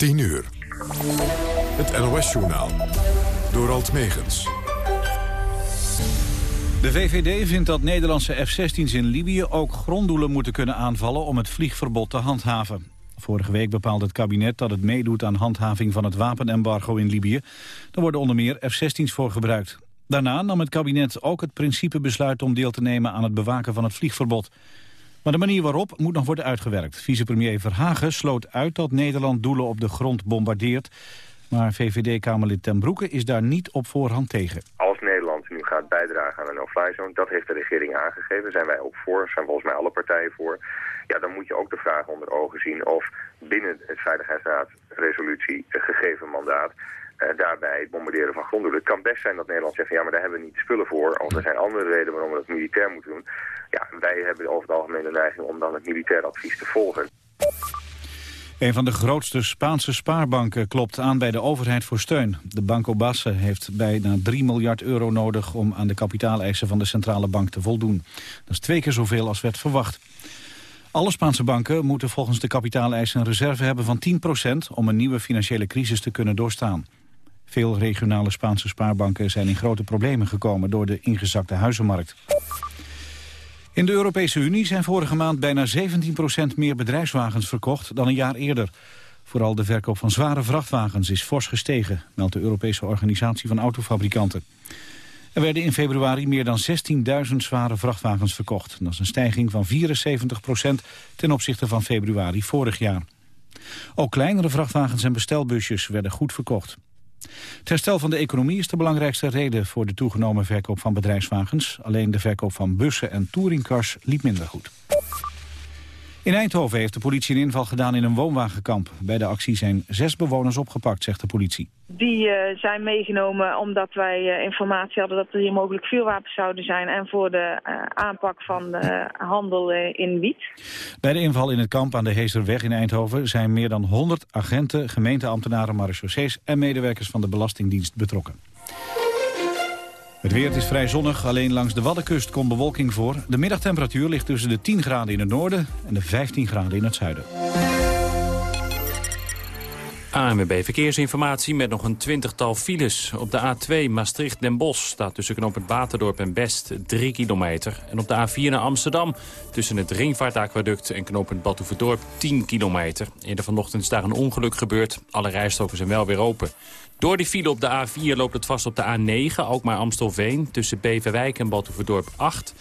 10 uur. Het NOS-journaal. Door Alt Megens. De VVD vindt dat Nederlandse F-16's in Libië ook gronddoelen moeten kunnen aanvallen om het vliegverbod te handhaven. Vorige week bepaalde het kabinet dat het meedoet aan handhaving van het wapenembargo in Libië. Er worden onder meer F-16's voor gebruikt. Daarna nam het kabinet ook het principebesluit om deel te nemen aan het bewaken van het vliegverbod. Maar de manier waarop moet nog worden uitgewerkt. Vicepremier Verhagen sloot uit dat Nederland doelen op de grond bombardeert. Maar VVD-Kamerlid ten Broeke is daar niet op voorhand tegen. Als Nederland nu gaat bijdragen aan een no-fly zone, dat heeft de regering aangegeven. Zijn wij ook voor, zijn volgens mij alle partijen voor. Ja, dan moet je ook de vraag onder ogen zien of binnen het Veiligheidsraad resolutie gegeven mandaat uh, daarbij het bombarderen van gronddoelen. Het kan best zijn dat Nederland zegt, ja, maar daar hebben we niet spullen voor. Of er zijn andere redenen waarom we dat militair moeten doen. Ja, wij hebben over het algemeen de neiging om dan het militair advies te volgen. Een van de grootste Spaanse spaarbanken klopt aan bij de overheid voor steun. De Banco Basse heeft bijna 3 miljard euro nodig om aan de kapitaaleisen van de centrale bank te voldoen. Dat is twee keer zoveel als werd verwacht. Alle Spaanse banken moeten volgens de kapitaaleisen een reserve hebben van 10% om een nieuwe financiële crisis te kunnen doorstaan. Veel regionale Spaanse spaarbanken zijn in grote problemen gekomen door de ingezakte huizenmarkt. In de Europese Unie zijn vorige maand bijna 17% meer bedrijfswagens verkocht dan een jaar eerder. Vooral de verkoop van zware vrachtwagens is fors gestegen, meldt de Europese Organisatie van Autofabrikanten. Er werden in februari meer dan 16.000 zware vrachtwagens verkocht. Dat is een stijging van 74% ten opzichte van februari vorig jaar. Ook kleinere vrachtwagens en bestelbusjes werden goed verkocht. Het herstel van de economie is de belangrijkste reden voor de toegenomen verkoop van bedrijfswagens. Alleen de verkoop van bussen en touringcars liep minder goed. In Eindhoven heeft de politie een inval gedaan in een woonwagenkamp. Bij de actie zijn zes bewoners opgepakt, zegt de politie. Die uh, zijn meegenomen omdat wij uh, informatie hadden dat er hier mogelijk vuurwapens zouden zijn... en voor de uh, aanpak van de handel in wiet. Bij de inval in het kamp aan de Heesterweg in Eindhoven... zijn meer dan 100 agenten, gemeenteambtenaren, marechaussees... en medewerkers van de Belastingdienst betrokken. Het weer is vrij zonnig, alleen langs de Waddenkust komt bewolking voor. De middagtemperatuur ligt tussen de 10 graden in het noorden en de 15 graden in het zuiden. ANWB Verkeersinformatie met nog een twintigtal files. Op de A2 Maastricht-Den Bosch staat tussen knooppunt Baterdorp en Best 3 kilometer. En op de A4 naar Amsterdam tussen het Ringvaartaquaduct en knooppunt Batuverdorp 10 kilometer. Eerder vanochtend is daar een ongeluk gebeurd. Alle rijstroken zijn wel weer open. Door die file op de A4 loopt het vast op de A9, ook maar Amstelveen... tussen Beverwijk en Batuverdorp 8...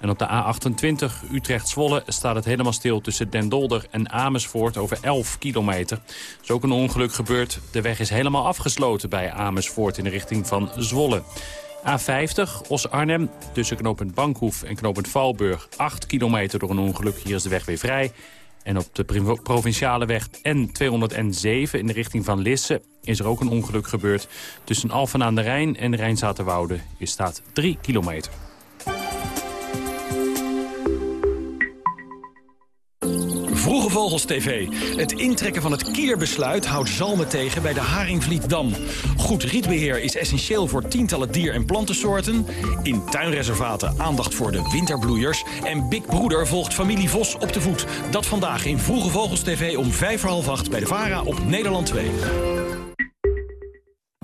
En op de A28 Utrecht-Zwolle staat het helemaal stil tussen Den Dolder en Amersfoort over 11 kilometer. Er is ook een ongeluk gebeurd. De weg is helemaal afgesloten bij Amersfoort in de richting van Zwolle. A50 Os-Arnhem tussen knooppunt Bankhoef en knooppunt Valburg 8 kilometer door een ongeluk. Hier is de weg weer vrij. En op de provinciale weg N207 in de richting van Lisse is er ook een ongeluk gebeurd. Tussen Alphen aan de Rijn en Rijnzaterwoude is staat 3 kilometer. Vroege Vogels TV. Het intrekken van het kierbesluit houdt zalmen tegen bij de Haringvlietdam. Goed rietbeheer is essentieel voor tientallen dier- en plantensoorten. In tuinreservaten aandacht voor de winterbloeiers. En Big Broeder volgt familie Vos op de voet. Dat vandaag in Vroege Vogels TV om vijf voor half acht bij de VARA op Nederland 2.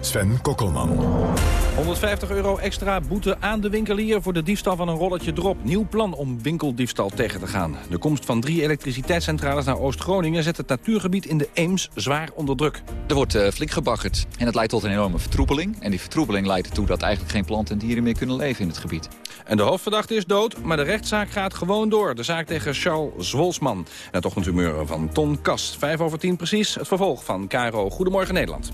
Sven Kokkelman. 150 euro extra boete aan de winkelier voor de diefstal van een rolletje drop. Nieuw plan om winkeldiefstal tegen te gaan. De komst van drie elektriciteitscentrales naar Oost-Groningen... zet het natuurgebied in de Eems zwaar onder druk. Er wordt uh, flink gebaggerd en dat leidt tot een enorme vertroepeling. En die vertroepeling leidt ertoe dat eigenlijk geen planten en dieren meer kunnen leven in het gebied. En de hoofdverdachte is dood, maar de rechtszaak gaat gewoon door. De zaak tegen Charles Zwolsman. En het ochtendhumeur van Ton Kast. Vijf over tien precies, het vervolg van Caro Goedemorgen Nederland.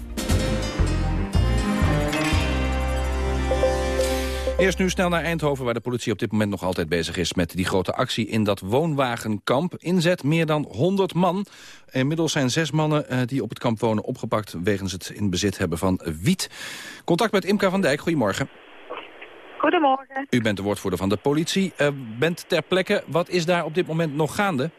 Eerst nu snel naar Eindhoven, waar de politie op dit moment nog altijd bezig is... met die grote actie in dat woonwagenkamp. Inzet meer dan 100 man. Inmiddels zijn zes mannen uh, die op het kamp wonen opgepakt... wegens het in bezit hebben van wiet. Contact met Imka van Dijk, goedemorgen. Goedemorgen. U bent de woordvoerder van de politie. Uh, bent ter plekke. Wat is daar op dit moment nog gaande?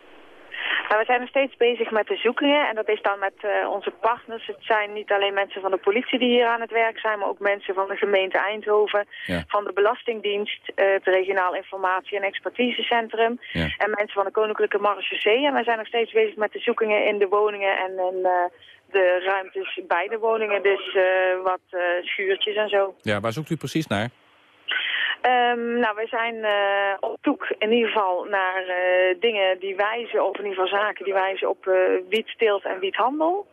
Nou, we zijn nog steeds bezig met de zoekingen en dat is dan met uh, onze partners. Het zijn niet alleen mensen van de politie die hier aan het werk zijn, maar ook mensen van de gemeente Eindhoven, ja. van de Belastingdienst, uh, het Regionaal Informatie- en Expertisecentrum ja. en mensen van de Koninklijke Marechaussee. En wij zijn nog steeds bezig met de zoekingen in de woningen en in uh, de ruimtes bij de woningen, dus wat schuurtjes en zo. Ja, waar zoekt u precies naar? Um, nou, wij zijn uh, op zoek in ieder geval naar uh, dingen die wijzen op, in ieder geval zaken die wijzen op uh, wietsteelt en wiethandel.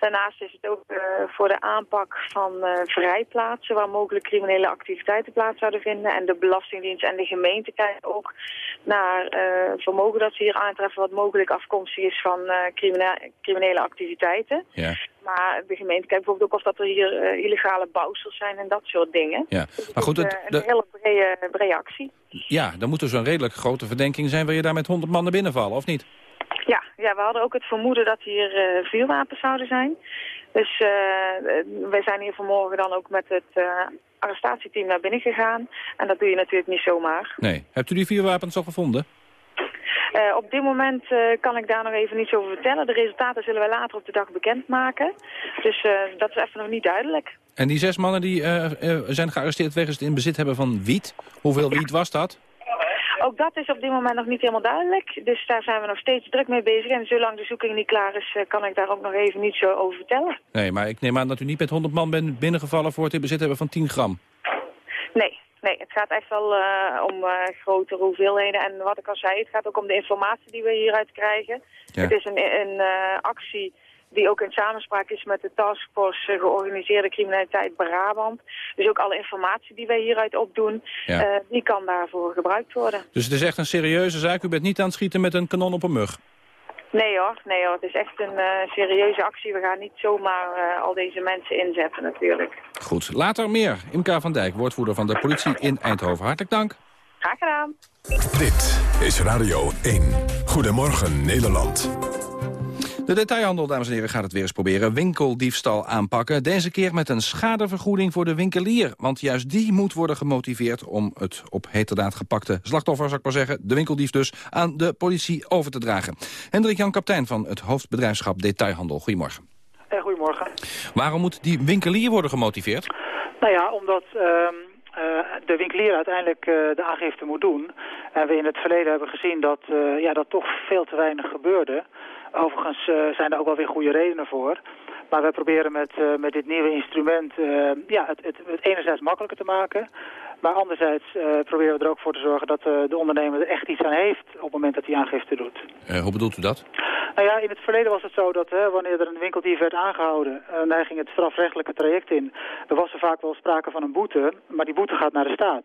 Daarnaast is het ook uh, voor de aanpak van uh, vrijplaatsen waar mogelijk criminele activiteiten plaats zouden vinden. En de Belastingdienst en de gemeente kijken ook naar uh, vermogen dat ze hier aantreffen wat mogelijk afkomstig is van criminele, criminele activiteiten. Ja. Maar de gemeente kijkt bijvoorbeeld ook of dat er hier illegale bouwsels zijn en dat soort dingen. Ja. Dus maar goed, het, een de... hele brede, brede actie. Ja, dan moet dus een redelijk grote verdenking zijn... wil je daar met 100 mannen binnenvallen, of niet? Ja, ja, we hadden ook het vermoeden dat hier uh, vuurwapens zouden zijn. Dus uh, wij zijn hier vanmorgen dan ook met het uh, arrestatieteam naar binnen gegaan. En dat doe je natuurlijk niet zomaar. Nee. Hebt u die vuurwapens al gevonden? Uh, op dit moment uh, kan ik daar nog even niets over vertellen. De resultaten zullen wij later op de dag bekendmaken. Dus uh, dat is even nog niet duidelijk. En die zes mannen die zijn gearresteerd wegens het in bezit hebben van wiet. Hoeveel wiet was dat? Ook dat is op dit moment nog niet helemaal duidelijk. Dus daar zijn we nog steeds druk mee bezig. En zolang de zoeking niet klaar is, kan ik daar ook nog even niet zo over vertellen. Nee, maar ik neem aan dat u niet met 100 man bent binnengevallen voor het in bezit hebben van 10 gram. Nee, nee het gaat echt wel uh, om uh, grotere hoeveelheden. En wat ik al zei, het gaat ook om de informatie die we hieruit krijgen. Ja. Het is een, een uh, actie die ook in samenspraak is met de taskforce uh, georganiseerde criminaliteit Brabant. Dus ook alle informatie die wij hieruit opdoen, ja. uh, die kan daarvoor gebruikt worden. Dus het is echt een serieuze zaak? U bent niet aan het schieten met een kanon op een mug? Nee hoor, nee hoor. Het is echt een uh, serieuze actie. We gaan niet zomaar al deze mensen inzetten natuurlijk. Goed, later meer. Imka van Dijk, woordvoerder van de politie in Eindhoven. Hartelijk dank. Graag gedaan. Dit is Radio 1. Goedemorgen Nederland. De detailhandel, dames en heren, gaat het weer eens proberen. Winkeldiefstal aanpakken. Deze keer met een schadevergoeding voor de winkelier. Want juist die moet worden gemotiveerd om het op heterdaad gepakte slachtoffer, zou ik maar zeggen, de winkeldief dus, aan de politie over te dragen. Hendrik Jan Kaptein van het hoofdbedrijfschap Detailhandel. Goedemorgen. Eh, goedemorgen. Waarom moet die winkelier worden gemotiveerd? Nou ja, omdat... Uh... Uh, de winkelier uiteindelijk uh, de aangifte moet doen. En we in het verleden hebben gezien dat, uh, ja, dat toch veel te weinig gebeurde. Overigens uh, zijn er ook wel weer goede redenen voor. Maar wij proberen met, uh, met dit nieuwe instrument uh, ja, het, het, het enerzijds makkelijker te maken. Maar anderzijds proberen we er ook voor te zorgen dat de ondernemer er echt iets aan heeft op het moment dat hij aangifte doet. hoe bedoelt u dat? Nou ja, in het verleden was het zo dat hè, wanneer er een winkeldief werd aangehouden en hij ging het strafrechtelijke traject in, dan was er vaak wel sprake van een boete, maar die boete gaat naar de staat.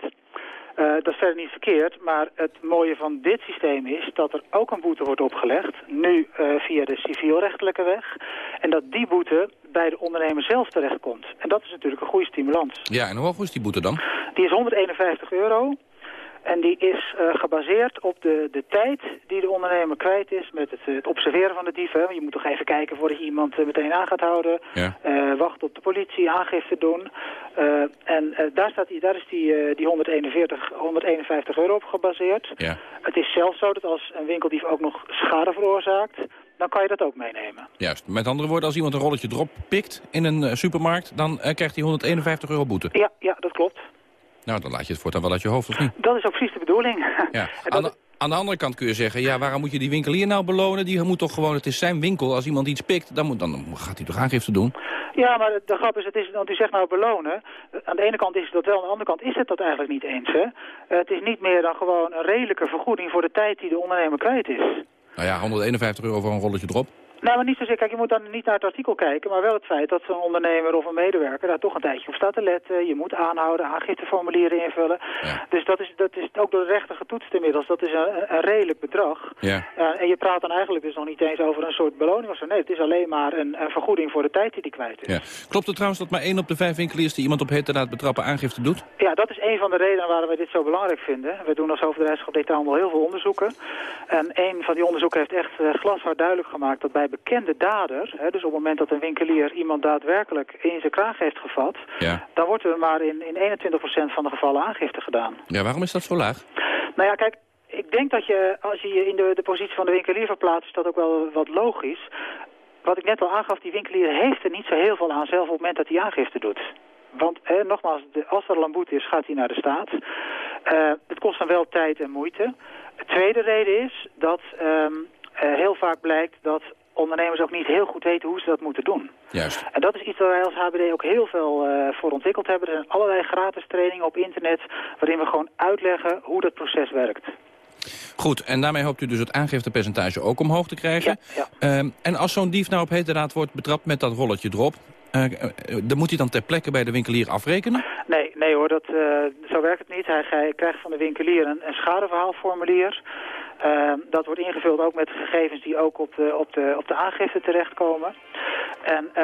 Uh, dat is verder niet verkeerd, maar het mooie van dit systeem is dat er ook een boete wordt opgelegd, nu uh, via de civielrechtelijke weg, en dat die boete bij de ondernemer zelf terechtkomt. En dat is natuurlijk een goede stimulans. Ja, en hoe hoog is die boete dan? Die is 151 euro. En die is uh, gebaseerd op de, de tijd die de ondernemer kwijt is met het, het observeren van de dieven. Je moet toch even kijken voordat je iemand uh, meteen aan gaat houden. Ja. Uh, wachten op de politie, aangifte doen. en daar, staat die, daar is die, die 141, 151 euro op gebaseerd. Ja. Het is zelfs zo dat als een winkeldief ook nog schade veroorzaakt, dan kan je dat ook meenemen. Juist. Met andere woorden, als iemand een rolletje drop pikt in een supermarkt, dan krijgt hij 151 euro boete. Ja, ja dat klopt. Nou, dan laat je het voortaan wel uit je hoofd, of niet? Dat is ook precies de bedoeling. Ja. Aan, de, aan de andere kant kun je zeggen... ja, waarom moet je die winkelier nou belonen? Die moet toch gewoon, het is zijn winkel. Als iemand iets pikt, dan, moet, dan gaat hij toch aangifte doen? Ja, maar de grap is, het is, want u zegt nou belonen. Aan de ene kant is het dat wel, aan de andere kant is het dat eigenlijk niet eens. Hè? het is niet meer dan gewoon een redelijke vergoeding voor de tijd die de ondernemer kwijt is. Nou ja, 151 euro voor een rolletje erop. Nou, maar niet zozeer. Kijk, je moet dan niet naar het artikel kijken, maar wel het feit dat zo'n ondernemer of een medewerker daar toch een tijdje op staat te letten. Je moet aanhouden, aangifteformulieren invullen. Dus dat is, dat is ook door de rechter getoetst inmiddels. Dat is een, een redelijk bedrag. Ja. Uh, en je praat dan eigenlijk dus nog niet eens over een soort beloning of zo. Nee, het is alleen maar een, een vergoeding voor de tijd die die kwijt is. Ja. Klopt het trouwens dat maar één op de vijf winkeliers die iemand op heterdaad betrappen aangifte doet? Ja, dat is een van de redenen waarom wij dit zo belangrijk vinden. We doen als hoofdbedrijfschap detailhandel heel veel onderzoeken. En een van die onderzoeken heeft echt uh, glashard duidelijk gemaakt dat bij bekende daden hè, dus op het moment dat een winkelier iemand daadwerkelijk in zijn kraag heeft gevat... Ja. dan wordt er maar in, in 21% van de gevallen aangifte gedaan. Ja, waarom is dat zo laag? Nou ja, kijk, ik denk dat je, als je je in de, de positie van de winkelier verplaatst, is dat ook wel wat logisch. Wat ik net al aangaf, die winkelier heeft er niet zo heel veel aan zelf op het moment dat hij aangifte doet. Want nogmaals, de, als er lamboet is, gaat hij naar de staat. Uh, het kost dan wel tijd en moeite. De tweede reden is dat um, uh, heel vaak blijkt dat ondernemers ook niet heel goed weten hoe ze dat moeten doen. Juist. En dat is iets waar wij als HBD ook heel veel uh, voor ontwikkeld hebben. Er zijn allerlei gratis trainingen op internet waarin we gewoon uitleggen hoe dat proces werkt. Goed, en daarmee hoopt u dus het aangiftepercentage ook omhoog te krijgen. Ja, ja. Uh, en als zo'n dief nou op heterdaad wordt betrapt met dat rolletje erop... Uh, dan moet hij dan ter plekke bij de winkelier afrekenen? Nee, nee hoor, dat, zo werkt het niet. Hij, hij krijgt van de winkelier een, een schadeverhaalformulier... Uh, dat wordt ingevuld ook met gegevens die ook op de, op de, op de aangifte terechtkomen. En uh,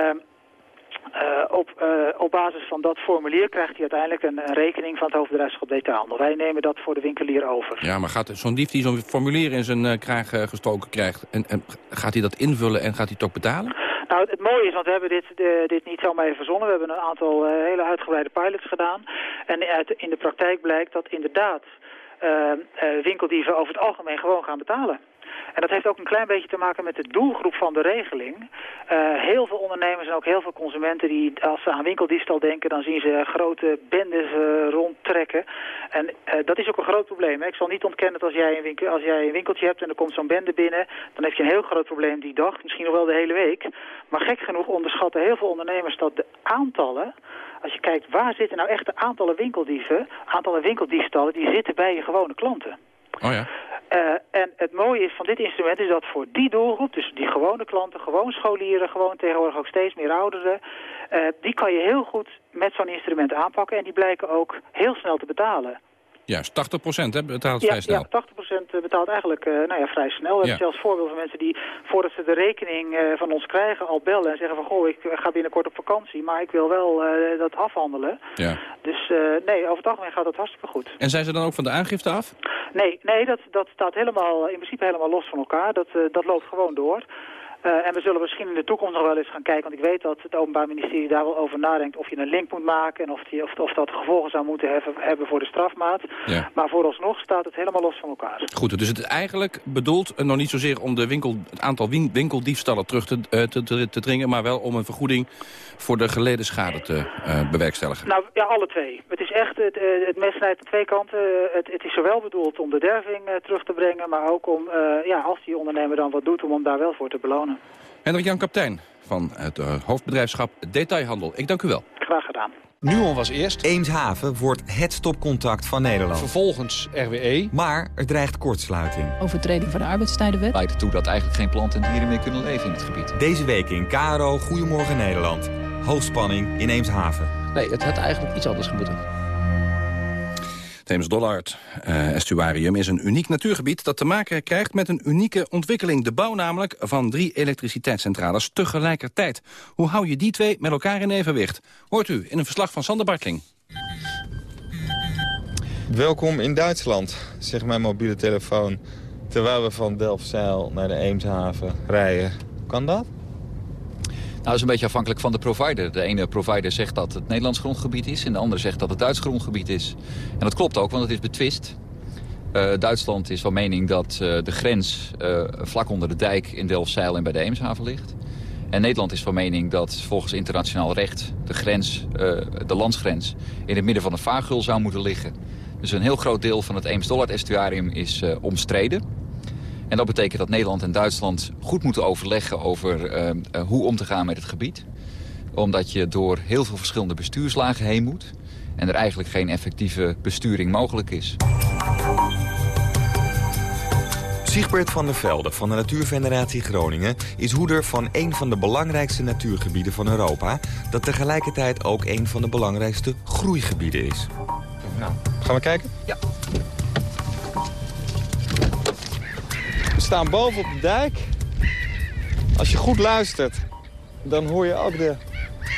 uh, op, op basis van dat formulier krijgt hij uiteindelijk een, een rekening van het hoofdbedrijfschap detailhandel. Wij nemen dat voor de winkelier over. Ja, maar gaat zo'n dief die zo'n formulier in zijn kraag gestoken krijgt, en, en, gaat hij dat invullen en gaat hij het ook betalen? Nou, het mooie is, want we hebben dit, de, dit niet zomaar even verzonnen. We hebben een aantal hele uitgebreide pilots gedaan. En uit, in de praktijk blijkt dat inderdaad uh, uh, winkeldieven over het algemeen gewoon gaan betalen. En dat heeft ook een klein beetje te maken met de doelgroep van de regeling. Uh, heel veel ondernemers en ook heel veel consumenten die als ze aan winkeldiefstal denken... dan zien ze grote bendes rondtrekken. En dat is ook een groot probleem. Ik zal niet ontkennen dat als jij, een winkel, als jij een winkeltje hebt en er komt zo'n bende binnen... dan heb je een heel groot probleem die dag, misschien nog wel de hele week. Maar gek genoeg onderschatten heel veel ondernemers dat de aantallen als je kijkt waar zitten nou echt de aantallen winkeldieven, aantallen winkeldiefstallen, die zitten bij je gewone klanten. Oh ja. Uh, en het mooie is van dit instrument is dat voor die doelgroep, dus die gewone klanten, gewoon scholieren, gewoon tegenwoordig ook steeds meer ouderen, uh, die kan je heel goed met zo'n instrument aanpakken en die blijken ook heel snel te betalen. Juist, 80 procent betaalt ja, vrij snel. Ja, 80 procent betaalt eigenlijk uh, nou ja, vrij snel. We Ja. hebben zelfs voorbeelden van mensen die voordat ze de rekening uh, van ons krijgen al bellen en zeggen van goh, ik ga binnenkort op vakantie, maar ik wil wel uh, dat afhandelen. Ja. Dus nee, over het algemeen gaat dat hartstikke goed. En zijn ze dan ook van de aangifte af? Nee, nee dat, dat staat helemaal, in principe helemaal los van elkaar. Dat, dat loopt gewoon door. Uh, en we zullen misschien in de toekomst nog wel eens gaan kijken, want ik weet dat het Openbaar Ministerie daar wel over nadenkt of je een link moet maken en of, die, of, of dat gevolgen zou moeten hebben, hebben voor de strafmaat. Ja. Maar vooralsnog staat het helemaal los van elkaar. Goed, dus het is eigenlijk bedoeld uh, nog niet zozeer om de winkel, het aantal win, winkeldiefstallen terug te, uh, te, te, te, dringen, maar wel om een vergoeding voor de geleden schade te bewerkstelligen. Nou ja, alle twee. Het is echt, het, het mes snijdt aan twee kanten. Het, het, is zowel bedoeld om de derving terug te brengen, maar ook om, ja, als die ondernemer dan wat doet, om hem daar wel voor te belonen. Hendrik Jan Kaptein van het uh, hoofdbedrijfschap Detailhandel. Ik dank u wel. Graag gedaan. Nuon was eerst. Eemshaven wordt het stopcontact van Nederland. Vervolgens RWE. Maar er dreigt kortsluiting. Overtreding van de arbeidstijdenwet. Leidt ertoe dat eigenlijk geen planten en dieren meer kunnen leven in het gebied. Deze week in KRO Goedemorgen Nederland. Hoogspanning in Eemshaven. Nee, het had eigenlijk iets anders moeten. Theems Dollard uh, estuarium is een uniek natuurgebied dat te maken krijgt met een unieke ontwikkeling. De bouw namelijk van drie elektriciteitscentrales tegelijkertijd. Hoe hou je die twee met elkaar in evenwicht? Hoort u in een verslag van Sander Bartling. Welkom in Duitsland, zegt mijn mobiele telefoon. Terwijl we van Delfzijl naar de Eemshaven rijden. Kan dat? Nou, dat is een beetje afhankelijk van de provider. De ene provider zegt dat het Nederlands grondgebied is... en de andere zegt dat het Duits grondgebied is. En dat klopt ook, want het is betwist. Uh, Duitsland is van mening dat uh, de grens uh, vlak onder de dijk in Delfzijl en bij de Eemshaven ligt. En Nederland is van mening dat volgens internationaal recht de, grens, de landsgrens in het midden van een vaargul zou moeten liggen. Dus een heel groot deel van het Eems-Dollard-estuarium is omstreden. En dat betekent dat Nederland en Duitsland goed moeten overleggen over uh, uh, hoe om te gaan met het gebied. Omdat je door heel veel verschillende bestuurslagen heen moet. En er eigenlijk geen effectieve besturing mogelijk is. Siegbert van der Velde van de Natuurfederatie Groningen... is hoeder van een van de belangrijkste natuurgebieden van Europa... dat tegelijkertijd ook een van de belangrijkste groeigebieden is. Nou, gaan we kijken? Ja. We staan boven op de dijk. Als je goed luistert, dan hoor je ook de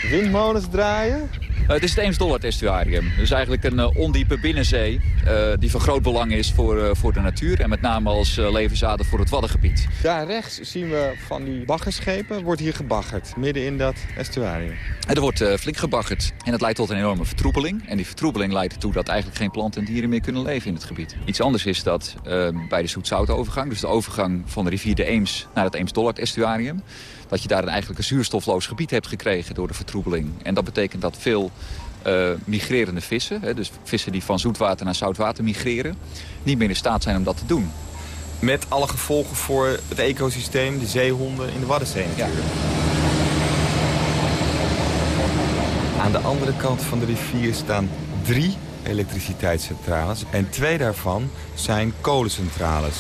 windmolens draaien. Uh, het is het Eems-Dollard-estuarium. Dus eigenlijk een uh, ondiepe binnenzee uh, die van groot belang is voor, voor de natuur. En met name als levensader voor het Waddengebied. Daar rechts zien we van die baggerschepen. Wordt hier gebaggerd, midden in dat estuarium. En er wordt flink gebaggerd. En dat leidt tot een enorme vertroebeling. En die vertroebeling leidt ertoe dat eigenlijk geen planten en dieren meer kunnen leven in het gebied. Iets anders is dat bij de zoet-zout-overgang, dus de overgang van de rivier de Eems naar het Eems-Dollard-estuarium dat je daar een eigenlijk een zuurstofloos gebied hebt gekregen door de vertroebeling. En dat betekent dat veel uh, migrerende vissen, hè, dus vissen die van zoetwater naar zoutwater migreren, niet meer in staat zijn om dat te doen. Met alle gevolgen voor het ecosysteem, de zeehonden in de Waddenzee natuurlijk. Ja. Aan de andere kant van de rivier staan drie elektriciteitscentrales. En twee daarvan zijn kolencentrales.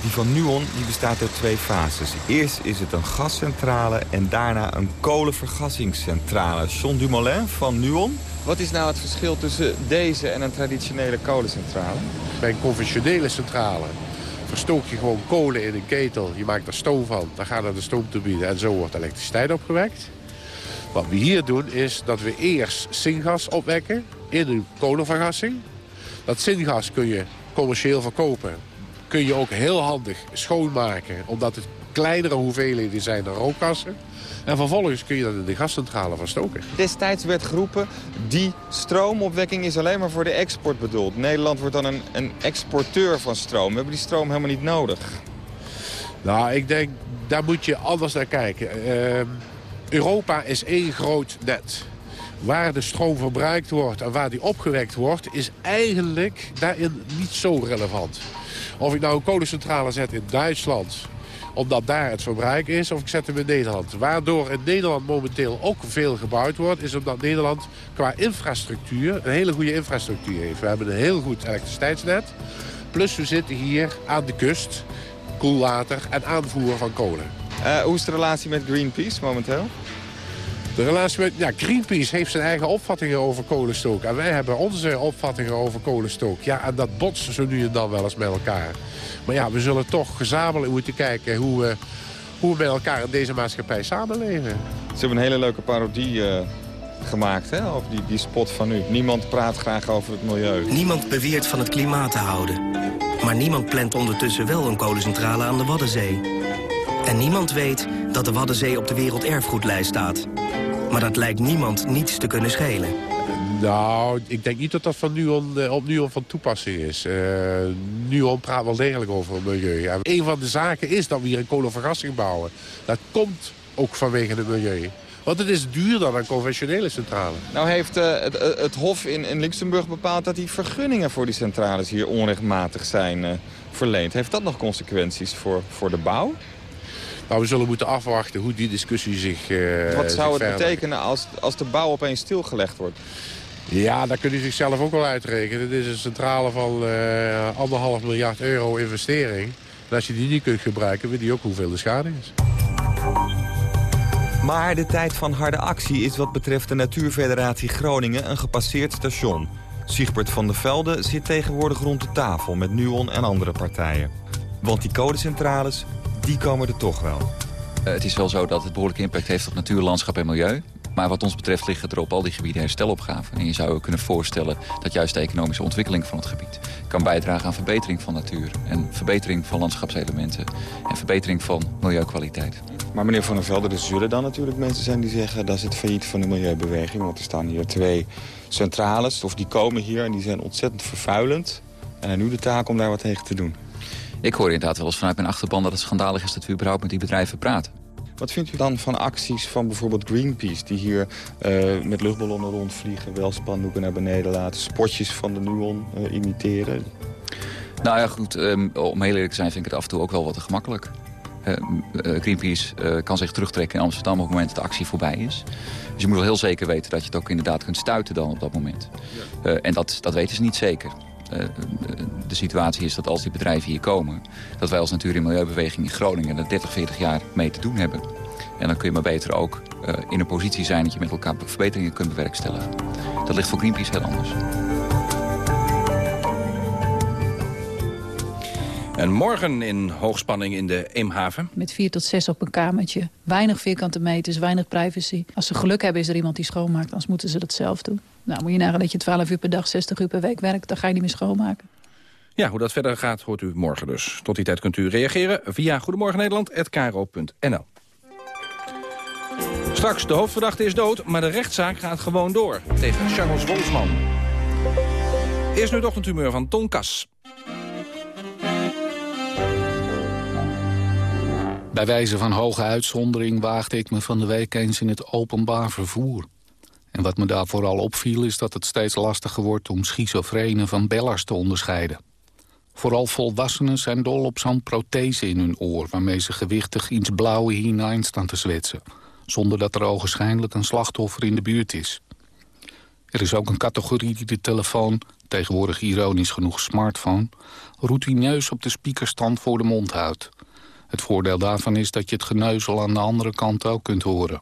Die van Nuon die bestaat uit twee fases. Eerst is het een gascentrale en daarna een kolenvergassingscentrale. John Dumoulin van Nuon. Wat is nou het verschil tussen deze en een traditionele kolencentrale? Bij een conventionele centrale verstook je gewoon kolen in een ketel. Je maakt er stoom van, dan gaat naar de stoomturbine en zo wordt elektriciteit opgewekt. Wat we hier doen is dat we eerst zingas opwekken in een kolenvergassing. Dat zingas kun je commercieel verkopen kun je ook heel handig schoonmaken. Omdat het kleinere hoeveelheden zijn dan rookkassen. En vervolgens kun je dat in de gascentrale verstoken. Destijds werd geroepen, die stroomopwekking is alleen maar voor de export bedoeld. Nederland wordt dan een, een exporteur van stroom. We hebben die stroom helemaal niet nodig. Nou, ik denk, daar moet je anders naar kijken. Uh, Europa is één groot net. Waar de stroom verbruikt wordt en waar die opgewekt wordt... is eigenlijk daarin niet zo relevant. Of ik nou een kolencentrale zet in Duitsland omdat daar het verbruik is, of ik zet hem in Nederland. Waardoor in Nederland momenteel ook veel gebouwd wordt... is omdat Nederland qua infrastructuur een hele goede infrastructuur heeft. We hebben een heel goed elektriciteitsnet. Plus we zitten hier aan de kust, koelwater en aanvoer van kolen. Uh, hoe is de relatie met Greenpeace momenteel? De relatie met... Ja, Greenpeace heeft zijn eigen opvattingen over kolenstook. En wij hebben onze opvattingen over kolenstook. Ja, en dat botsen zo nu en dan wel eens met elkaar. Maar ja, we zullen toch gezamenlijk moeten kijken hoe we, hoe we met elkaar in deze maatschappij samenleven. Ze hebben een hele leuke parodie uh, gemaakt, hè? Over die, die spot van u. Niemand praat graag over het milieu. Niemand beweert van het klimaat te houden. Maar niemand plant ondertussen wel een kolencentrale aan de Waddenzee. En niemand weet dat de Waddenzee op de werelderfgoedlijst staat. Maar dat lijkt niemand niets te kunnen schelen. Nou, ik denk niet dat dat van Nuon, uh, op Nuon van toepassing is. Uh, Nuon praat wel degelijk over het milieu. Een van de zaken is dat we hier een kolenvergassing bouwen. Dat komt ook vanwege het milieu. Want het is duurder dan een conventionele centrale. Nou heeft uh, het, het, Hof in, in Luxemburg bepaald dat die vergunningen voor die centrales hier onrechtmatig zijn verleend. Heeft dat nog consequenties voor, voor de bouw? Nou, we zullen moeten afwachten hoe die discussie zich uh, Wat zou het betekenen als, als de bouw opeens stilgelegd wordt? Ja, daar kunnen u zichzelf ook wel uitrekenen. Dit is een centrale van uh, anderhalf miljard euro investering. En als je die niet kunt gebruiken, weet je ook hoeveel de schade is. Maar de tijd van harde actie is wat betreft de Natuurfederatie Groningen een gepasseerd station. Siegbert van der Velde zit tegenwoordig rond de tafel met Nuon en andere partijen. Want die codecentrales, die komen er toch wel. Uh, het is wel zo dat het behoorlijke impact heeft op natuur, landschap en milieu. Maar wat ons betreft liggen er op al die gebieden herstelopgaven. En je zou je kunnen voorstellen dat juist de economische ontwikkeling van het gebied... kan bijdragen aan verbetering van natuur en verbetering van landschapselementen... en verbetering van milieukwaliteit. Maar meneer Van der Velde, er zullen dan natuurlijk mensen zijn die zeggen... dat is het failliet van de milieubeweging. Want er staan hier twee centrales, of die komen hier en die zijn ontzettend vervuilend. En nu de taak om daar wat tegen te doen. Ik hoor inderdaad wel eens vanuit mijn achterban dat het schandalig is dat we überhaupt met die bedrijven praten. Wat vindt u dan van acties van bijvoorbeeld Greenpeace... die hier uh, met luchtballonnen rondvliegen, wel spandoeken naar beneden laten... spotjes van de Nuon uh, imiteren? Nou ja, goed, um, om heel eerlijk te zijn vind ik het af en toe ook wel wat te gemakkelijk. Uh, Greenpeace kan zich terugtrekken in Amsterdam op het moment dat de actie voorbij is. Dus je moet wel heel zeker weten dat je het ook inderdaad kunt stuiten dan op dat moment. Ja. en dat, dat weten ze niet zeker. De situatie is dat als die bedrijven hier komen... dat wij als Natuur- en Milieubeweging in Groningen... er 30, 40 jaar mee te doen hebben. En dan kun je maar beter ook uh, in een positie zijn... dat je met elkaar verbeteringen kunt bewerkstelligen. Dat ligt voor Greenpeace heel anders. En morgen in hoogspanning in de Eemhaven. Met vier tot zes op een kamertje. Weinig vierkante meters, weinig privacy. Als ze geluk hebben is er iemand die schoonmaakt, anders moeten ze dat zelf doen. Nou, moet je nagaan dat je 12 uur per dag, 60 uur per week werkt. Dan ga je niet meer schoonmaken. Ja, hoe dat verder gaat hoort u morgen dus. Tot die tijd kunt u reageren via goedemorgennederland.kro.nl. Straks, de hoofdverdachte is dood, maar de rechtszaak gaat gewoon door. Tegen Charles Wolfsman. Eerst nu toch een tumeur van Ton Kas. Bij wijze van hoge uitzondering waagde ik me van de week eens in het openbaar vervoer. En wat me daar vooral opviel is dat het steeds lastiger wordt om schizofrenen van bellers te onderscheiden. Vooral volwassenen zijn dol op zo'n prothese in hun oor... waarmee ze gewichtig iets blauwe hinein staan te zwetsen... zonder dat er ogenschijnlijk een slachtoffer in de buurt is. Er is ook een categorie die de telefoon, tegenwoordig ironisch genoeg smartphone... routineus op de speakerstand voor de mond houdt. Het voordeel daarvan is dat je het geneuzel aan de andere kant ook kunt horen.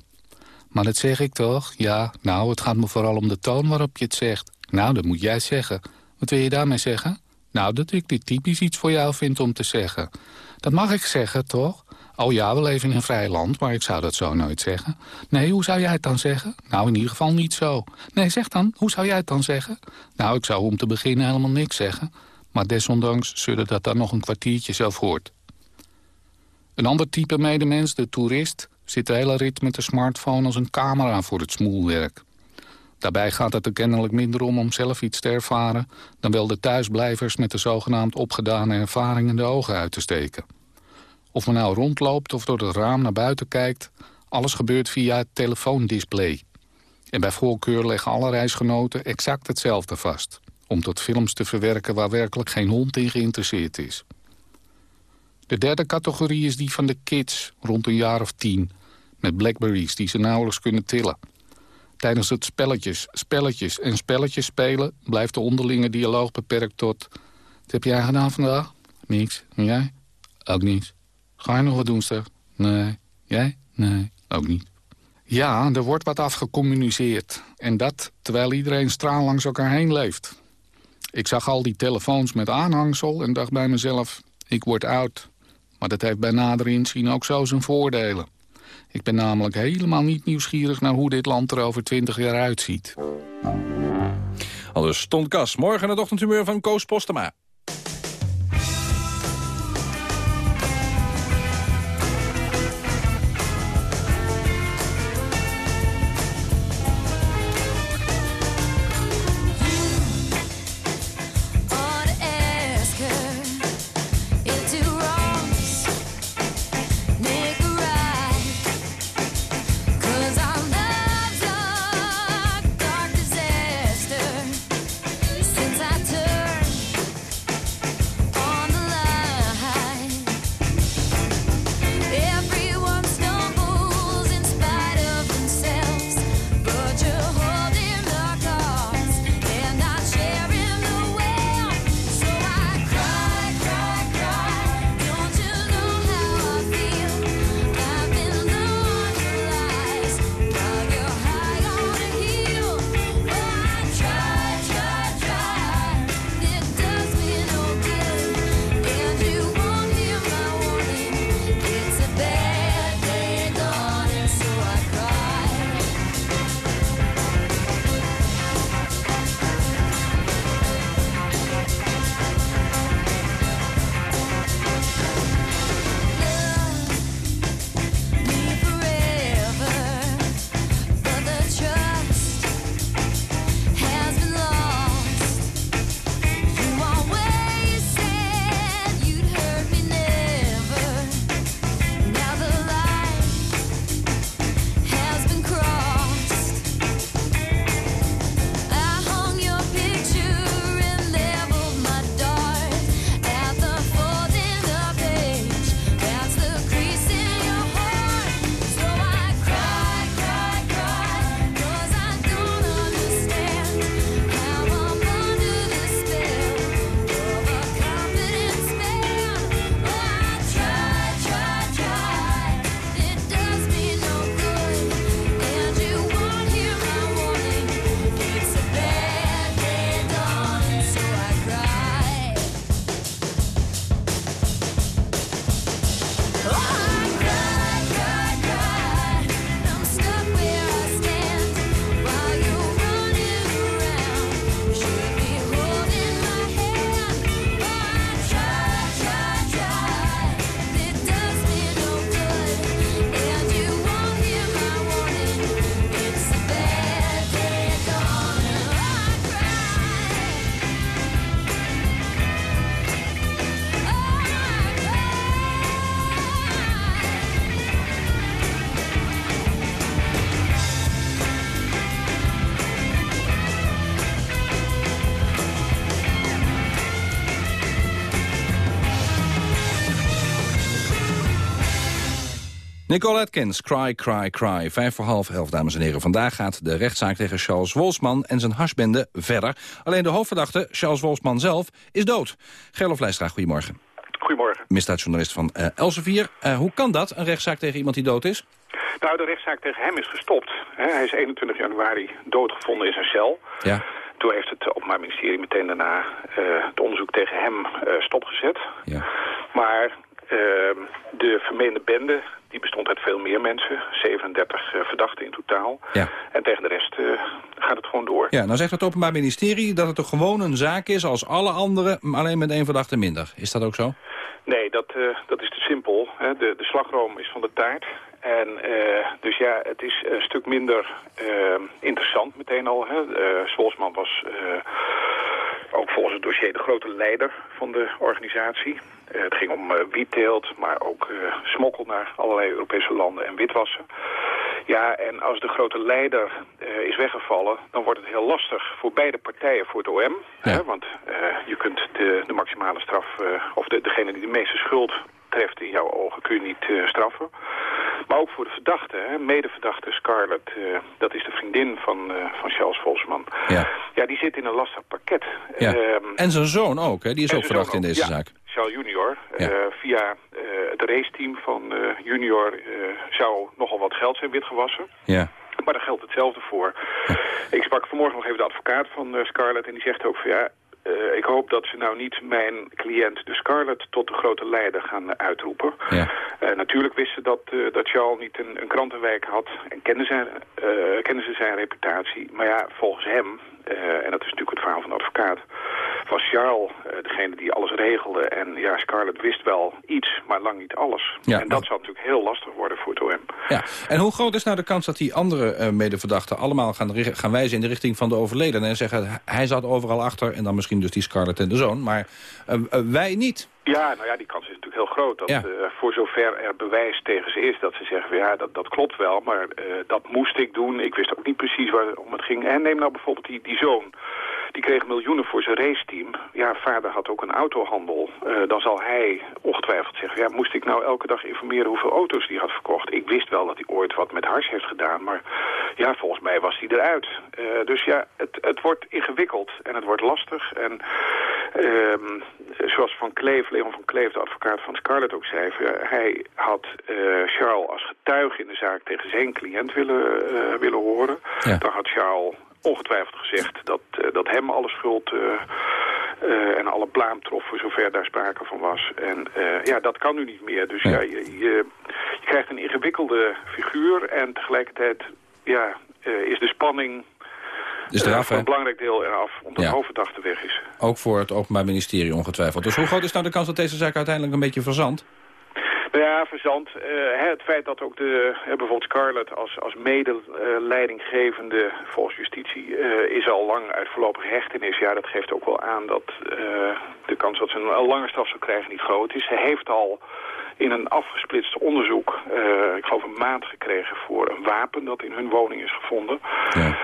Maar dat zeg ik toch? Ja, nou, het gaat me vooral om de toon waarop je het zegt. Nou, dat moet jij zeggen. Wat wil je daarmee zeggen? Nou, dat ik dit typisch iets voor jou vind om te zeggen. Dat mag ik zeggen, toch? Oh ja, we leven in een vrij land, maar ik zou dat zo nooit zeggen. Nee, hoe zou jij het dan zeggen? Nou, in ieder geval niet zo. Nee, zeg dan, hoe zou jij het dan zeggen? Nou, ik zou om te beginnen helemaal niks zeggen. Maar desondanks zullen dat dan nog een kwartiertje zelf hoort. Een ander type medemens, de toerist, zit de hele rit met de smartphone als een camera voor het smoelwerk. Daarbij gaat het er kennelijk minder om om zelf iets te ervaren... dan wel de thuisblijvers met de zogenaamd opgedane ervaring de ogen uit te steken. Of men nou rondloopt of door het raam naar buiten kijkt... alles gebeurt via het telefoondisplay. En bij voorkeur leggen alle reisgenoten exact hetzelfde vast... om tot films te verwerken waar werkelijk geen hond in geïnteresseerd is. De derde categorie is die van de kids, rond een jaar of tien... met Blackberries die ze nauwelijks kunnen tillen... Tijdens het spelletjes, spelletjes en spelletjes spelen... blijft de onderlinge dialoog beperkt tot... Wat heb jij gedaan vandaag? Niks. En jij? Ook niets. Ga je nog wat doen? Nee. Jij? Nee. Ook niet. Ja, er wordt wat afgecommuniceerd. En dat terwijl iedereen straal langs elkaar heen leeft. Ik zag al die telefoons met aanhangsel en dacht bij mezelf... ik word oud. Maar dat heeft bij nader inzien ook zo zijn voordelen. Ik ben namelijk helemaal niet nieuwsgierig naar hoe dit land er over 20 jaar uitziet. Alles stond kas. Morgen het ochtendhumeur van Koos Postema. Nicole Atkins, Cry, Cry, Cry. Vijf voor half elf, dames en heren. Vandaag gaat de rechtszaak tegen Charles Wolfsman en zijn harsbende verder. Alleen de hoofdverdachte, Charles Wolfsman zelf, is dood. Gerlof Leistra, goedemorgen. Goedemorgen. Misdaadjournalist van uh, Elsevier. Uh, hoe kan dat, een rechtszaak tegen iemand die dood is? Nou, de rechtszaak tegen hem is gestopt. Hij is 21 januari doodgevonden in zijn cel. Ja. Toen heeft het Openbaar Ministerie meteen daarna uh, het onderzoek tegen hem stopgezet. Ja. Maar de vermeende bende die bestond uit veel meer mensen. 37 uh, verdachten in totaal. Ja. En tegen de rest uh, gaat het gewoon door. Ja, nou zegt het Openbaar Ministerie dat het toch gewoon een zaak is als alle andere, alleen met één verdachte minder. Is dat ook zo? Nee, dat, uh, dat is te simpel. Hè. De, de slagroom is van de taart. En dus ja, het is een stuk minder interessant meteen al. Hè. Swolsman was ook volgens het dossier de grote leider van de organisatie. Uh, het ging om uh, wietteelt, maar ook uh, smokkel naar allerlei Europese landen en witwassen. Ja, en als de grote leider is weggevallen, dan wordt het heel lastig voor beide partijen, voor het OM. Ja. Hè, want je kunt de, de maximale straf, of de, degene die de meeste schuld treft in jouw ogen, kun je niet straffen. Maar ook voor de verdachte, hè, medeverdachte Scarlett, uh, dat is de vriendin van, uh, van Charles Volsman. Ja. ja, die zit in een lastig pakket. Ja. Um, en zijn zoon ook, hè? die is ook verdacht in deze ja. zaak. Charles junior, Ja. uh, via het raceteam van junior zou nogal wat geld zijn witgewassen. Ja. Maar daar geldt hetzelfde voor. Ik sprak vanmorgen nog even de advocaat van Scarlett en die zegt ook van ja... Uh, ik hoop dat ze nou niet mijn cliënt, de Scarlett, tot de grote leider gaan uitroepen. Ja. Uh, natuurlijk wisten ze dat, dat Charles niet een, een krantenwijk had en kenden, zijn, kennen ze zijn reputatie. Maar ja, volgens hem, en dat is natuurlijk het verhaal van de advocaat, was Charles degene die alles regelde. En ja, Scarlett wist wel iets, maar lang niet alles. Ja, en dat zal natuurlijk heel lastig worden voor het OM. Ja. En hoe groot is nou de kans dat die andere medeverdachten allemaal gaan, gaan wijzen in de richting van de overledene en zeggen hij zat overal achter en dan misschien dus die Scarlett en de zoon, maar wij niet. Ja, nou ja, die kans is natuurlijk heel groot. Dat, ja. uh, voor zover er bewijs tegen ze is dat ze zeggen... Ja, dat, dat klopt wel, maar dat moest ik doen. Ik wist ook niet precies waarom het ging. En neem nou bijvoorbeeld die, die zoon. Die kreeg miljoenen voor zijn raceteam. Ja, vader had ook een autohandel. dan zal hij ongetwijfeld zeggen... Ja, moest ik nou elke dag informeren hoeveel auto's hij had verkocht? Ik wist wel dat hij ooit wat met hars heeft gedaan. Maar ja, volgens mij was hij eruit. dus ja, het, het wordt ingewikkeld en het wordt lastig. En um, zoals Van Kleef, Leon van Kleef, de advocaat van Scarlett ook zei... hij had uh, Charles als getuige in de zaak tegen zijn cliënt willen, uh, willen horen. Ja. Dan had Charles ongetwijfeld gezegd dat, uh, dat hem alle schuld uh, en alle blaam trof voor zover daar sprake van was. En uh, ja, dat kan nu niet meer. Dus ja, ja je, je, je, krijgt een ingewikkelde figuur en tegelijkertijd ja, is de spanning... Dus eraf, een belangrijk deel eraf, omdat ja. hoofdverdachte weg is. Ook voor het Openbaar Ministerie ongetwijfeld. Dus hoe groot is nou de kans dat deze zaak uiteindelijk een beetje verzandt? Nou ja, verzand. Uh, het feit dat ook de, uh, bijvoorbeeld Scarlett als, als medeleidinggevende uh, volgens justitie is al lang uit voorlopige hechtenis. Ja, dat geeft ook wel aan dat de kans dat ze een lange straf zou krijgen niet groot is. Ze heeft al in een afgesplitst onderzoek, ik geloof een maand gekregen voor een wapen dat in hun woning is gevonden. Ja.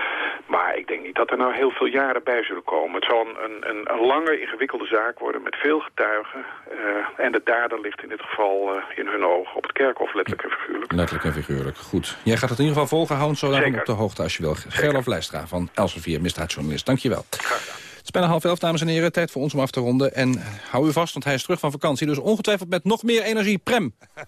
Maar ik denk niet dat er nou heel veel jaren bij zullen komen. Het zal een, een, een lange, ingewikkelde zaak worden met veel getuigen. Uh, en de dader ligt in dit geval uh, in hun ogen op het kerkhof, letterlijk en figuurlijk. Letterlijk en figuurlijk, goed. Jij gaat het in ieder geval volgen, houden zo daarom op de hoogte als je wil. Gerlof Leistra van Elsevier, misdaadjournalist. Dank je wel. Het is bijna half elf, dames en heren. Tijd voor ons om af te ronden. En hou u vast, want hij is terug van vakantie. Dus ongetwijfeld met nog meer energie. Prem.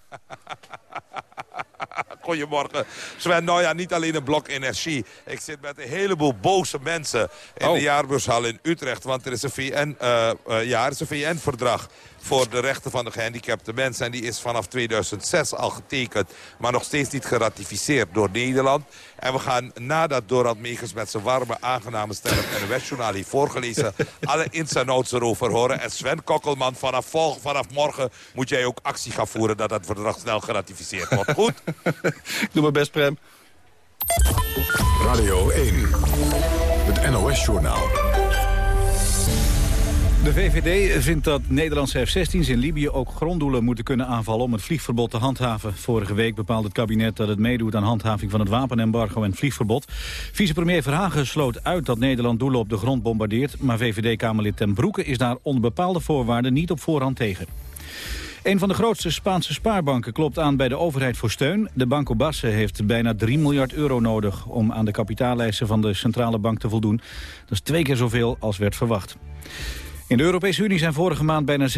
Goedemorgen. Sven, nou ja, niet alleen een blok energie. Ik zit met een heleboel boze mensen in Oh. de jaarbeurshal in Utrecht. Want er is een VN, uh, uh, ja, er is een VN-verdrag voor de rechten van de gehandicapte mensen. En die is vanaf 2006 al getekend, maar nog steeds niet geratificeerd door Nederland. En we gaan nadat Dorald Megens met zijn warme, aangename stem het NOS-journaal heeft voorgelezen... alle ins en outs erover horen. En Sven Kokkelman, vanaf, volg, vanaf morgen moet jij ook actie gaan voeren... dat dat verdrag snel geratificeerd wordt. Goed? Ik doe mijn best, Prem. Radio 1, het NOS-journaal. De VVD vindt dat Nederlandse F-16's in Libië ook gronddoelen moeten kunnen aanvallen om het vliegverbod te handhaven. Vorige week bepaalde het kabinet dat het meedoet aan handhaving van het wapenembargo en vliegverbod. Vicepremier Verhagen sloot uit dat Nederland doelen op de grond bombardeert, maar VVD-Kamerlid Ten Broeke is daar onder bepaalde voorwaarden niet op voorhand tegen. Een van de grootste Spaanse spaarbanken klopt aan bij de overheid voor steun. De Banco Basse heeft bijna 3 miljard euro nodig om aan de kapitaaleisen van de centrale bank te voldoen. Dat is twee keer zoveel als werd verwacht. In de Europese Unie zijn vorige maand bijna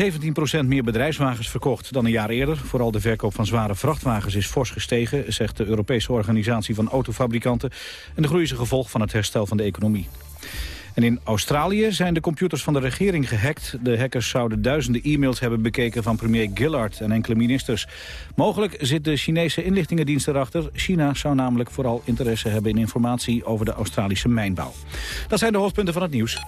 17% meer bedrijfswagens verkocht dan een jaar eerder. Vooral de verkoop van zware vrachtwagens is fors gestegen, zegt de Europese Organisatie van Autofabrikanten. En de groei is een gevolg van het herstel van de economie. En in Australië zijn de computers van de regering gehackt. De hackers zouden duizenden e-mails hebben bekeken van premier Gillard en enkele ministers. Mogelijk zit de Chinese inlichtingendienst erachter. China zou namelijk vooral interesse hebben in informatie over de Australische mijnbouw. Dat zijn de hoofdpunten van het nieuws.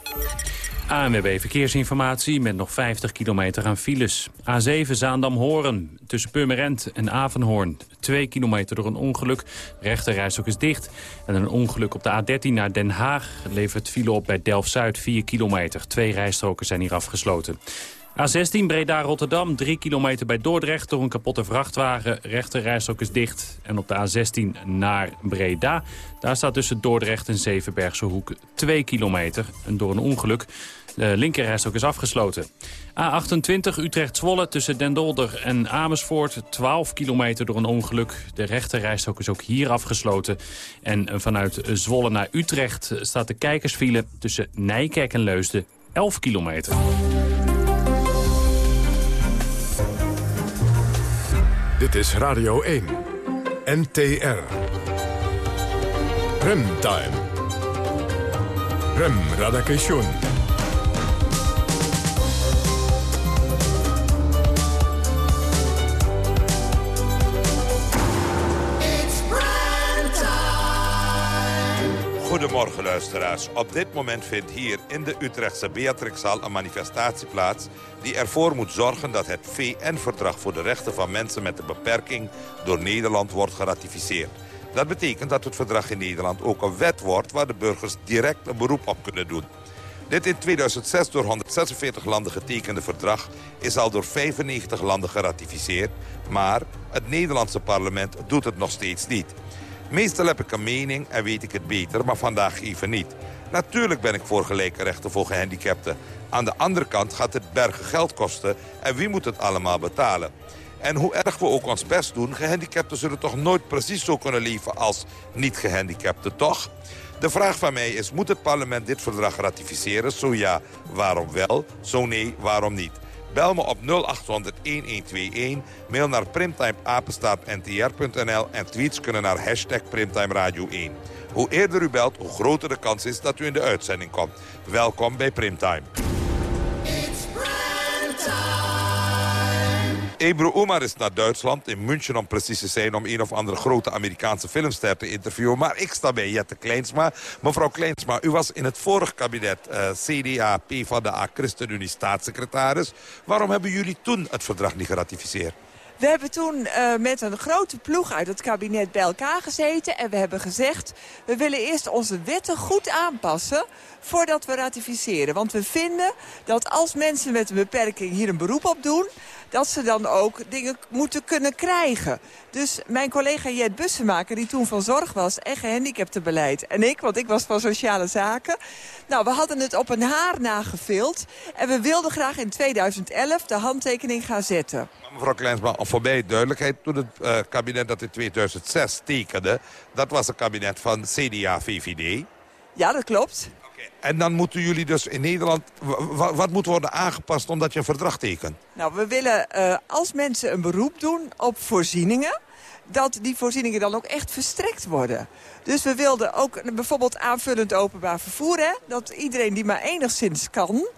ANWB Verkeersinformatie met nog 50 kilometer aan files. A7 Zaandam-Horen tussen Purmerend en Avenhoorn. 2 kilometer door een ongeluk. Rechterrijstok is dicht. En een ongeluk op de A13 naar Den Haag levert file op bij Delft-Zuid 4 kilometer. Twee rijstroken zijn hier afgesloten. A16 Breda-Rotterdam, 3 kilometer bij Dordrecht door een kapotte vrachtwagen. Rechterrijstok is dicht. En op de A16 naar Breda, daar staat tussen Dordrecht en Zevenbergse Hoek 2 kilometer. En door een ongeluk de linkerrijstok is afgesloten. A28 Utrecht-Zwolle tussen Den Dolder en Amersfoort. 12 kilometer door een ongeluk. De rechterrijstok is ook hier afgesloten. En vanuit Zwolle naar Utrecht staat de kijkersfile tussen Nijkerk en Leusden 11 kilometer. Dit is Radio 1. NTR. Remtime. Rem Radakation. Goedemorgen luisteraars. Op dit moment vindt hier in de Utrechtse Beatrixzaal een manifestatie plaats... die ervoor moet zorgen dat het VN-verdrag voor de rechten van mensen met een beperking... door Nederland wordt geratificeerd. Dat betekent dat het verdrag in Nederland ook een wet wordt... waar de burgers direct een beroep op kunnen doen. Dit in 2006 door 146 landen getekende verdrag is al door 95 landen geratificeerd. Maar het Nederlandse parlement doet het nog steeds niet. Meestal heb ik een mening en weet ik het beter, maar vandaag even niet. Natuurlijk ben ik voor gelijke rechten voor gehandicapten. Aan de andere kant gaat het bergen geld kosten en wie moet het allemaal betalen? En hoe erg we ook ons best doen, gehandicapten zullen toch nooit precies zo kunnen leven als niet-gehandicapten, toch? De vraag van mij is, moet het parlement dit verdrag ratificeren? Zo ja, waarom wel? Zo nee, waarom niet? Bel me op 0800-1121. Mail naar primtimeapenstaartntr.nl en tweets kunnen naar hashtag Primtime Radio 1. Hoe eerder u belt, hoe groter de kans is dat u in de uitzending komt. Welkom bij Primtime. Ebro Umar is naar Duitsland, in München om precies te zijn... om een of andere grote Amerikaanse filmster te interviewen. Maar ik sta bij Jette Kleinsma. Mevrouw Kleinsma, u was in het vorige kabinet uh, CDA, PvdA, ChristenUnie staatssecretaris. Waarom hebben jullie toen het verdrag niet geratificeerd? We hebben toen uh, met een grote ploeg uit het kabinet bij elkaar gezeten. En we hebben gezegd, we willen eerst onze wetten goed aanpassen voordat we ratificeren. Want we vinden dat als mensen met een beperking hier een beroep op doen dat ze dan ook dingen moeten kunnen krijgen. Dus mijn collega Jet Bussemaker, die toen van zorg was en gehandicaptenbeleid. En ik, want ik was van sociale zaken. Nou, we hadden het op een haar nagevild. En we wilden graag in 2011 de handtekening gaan zetten. Mevrouw Kleinsman, voorbij duidelijkheid. Toen het uh, kabinet dat in 2006 tekende... dat was een kabinet van CDA-VVD. Ja, dat klopt. En dan moeten jullie dus in Nederland... Wat moet worden aangepast omdat je een verdrag tekent? Nou, we willen uh, als mensen een beroep doen op voorzieningen dat die voorzieningen dan ook echt verstrekt worden. Dus we wilden ook bijvoorbeeld aanvullend openbaar vervoer... Hè, dat iedereen die maar enigszins kan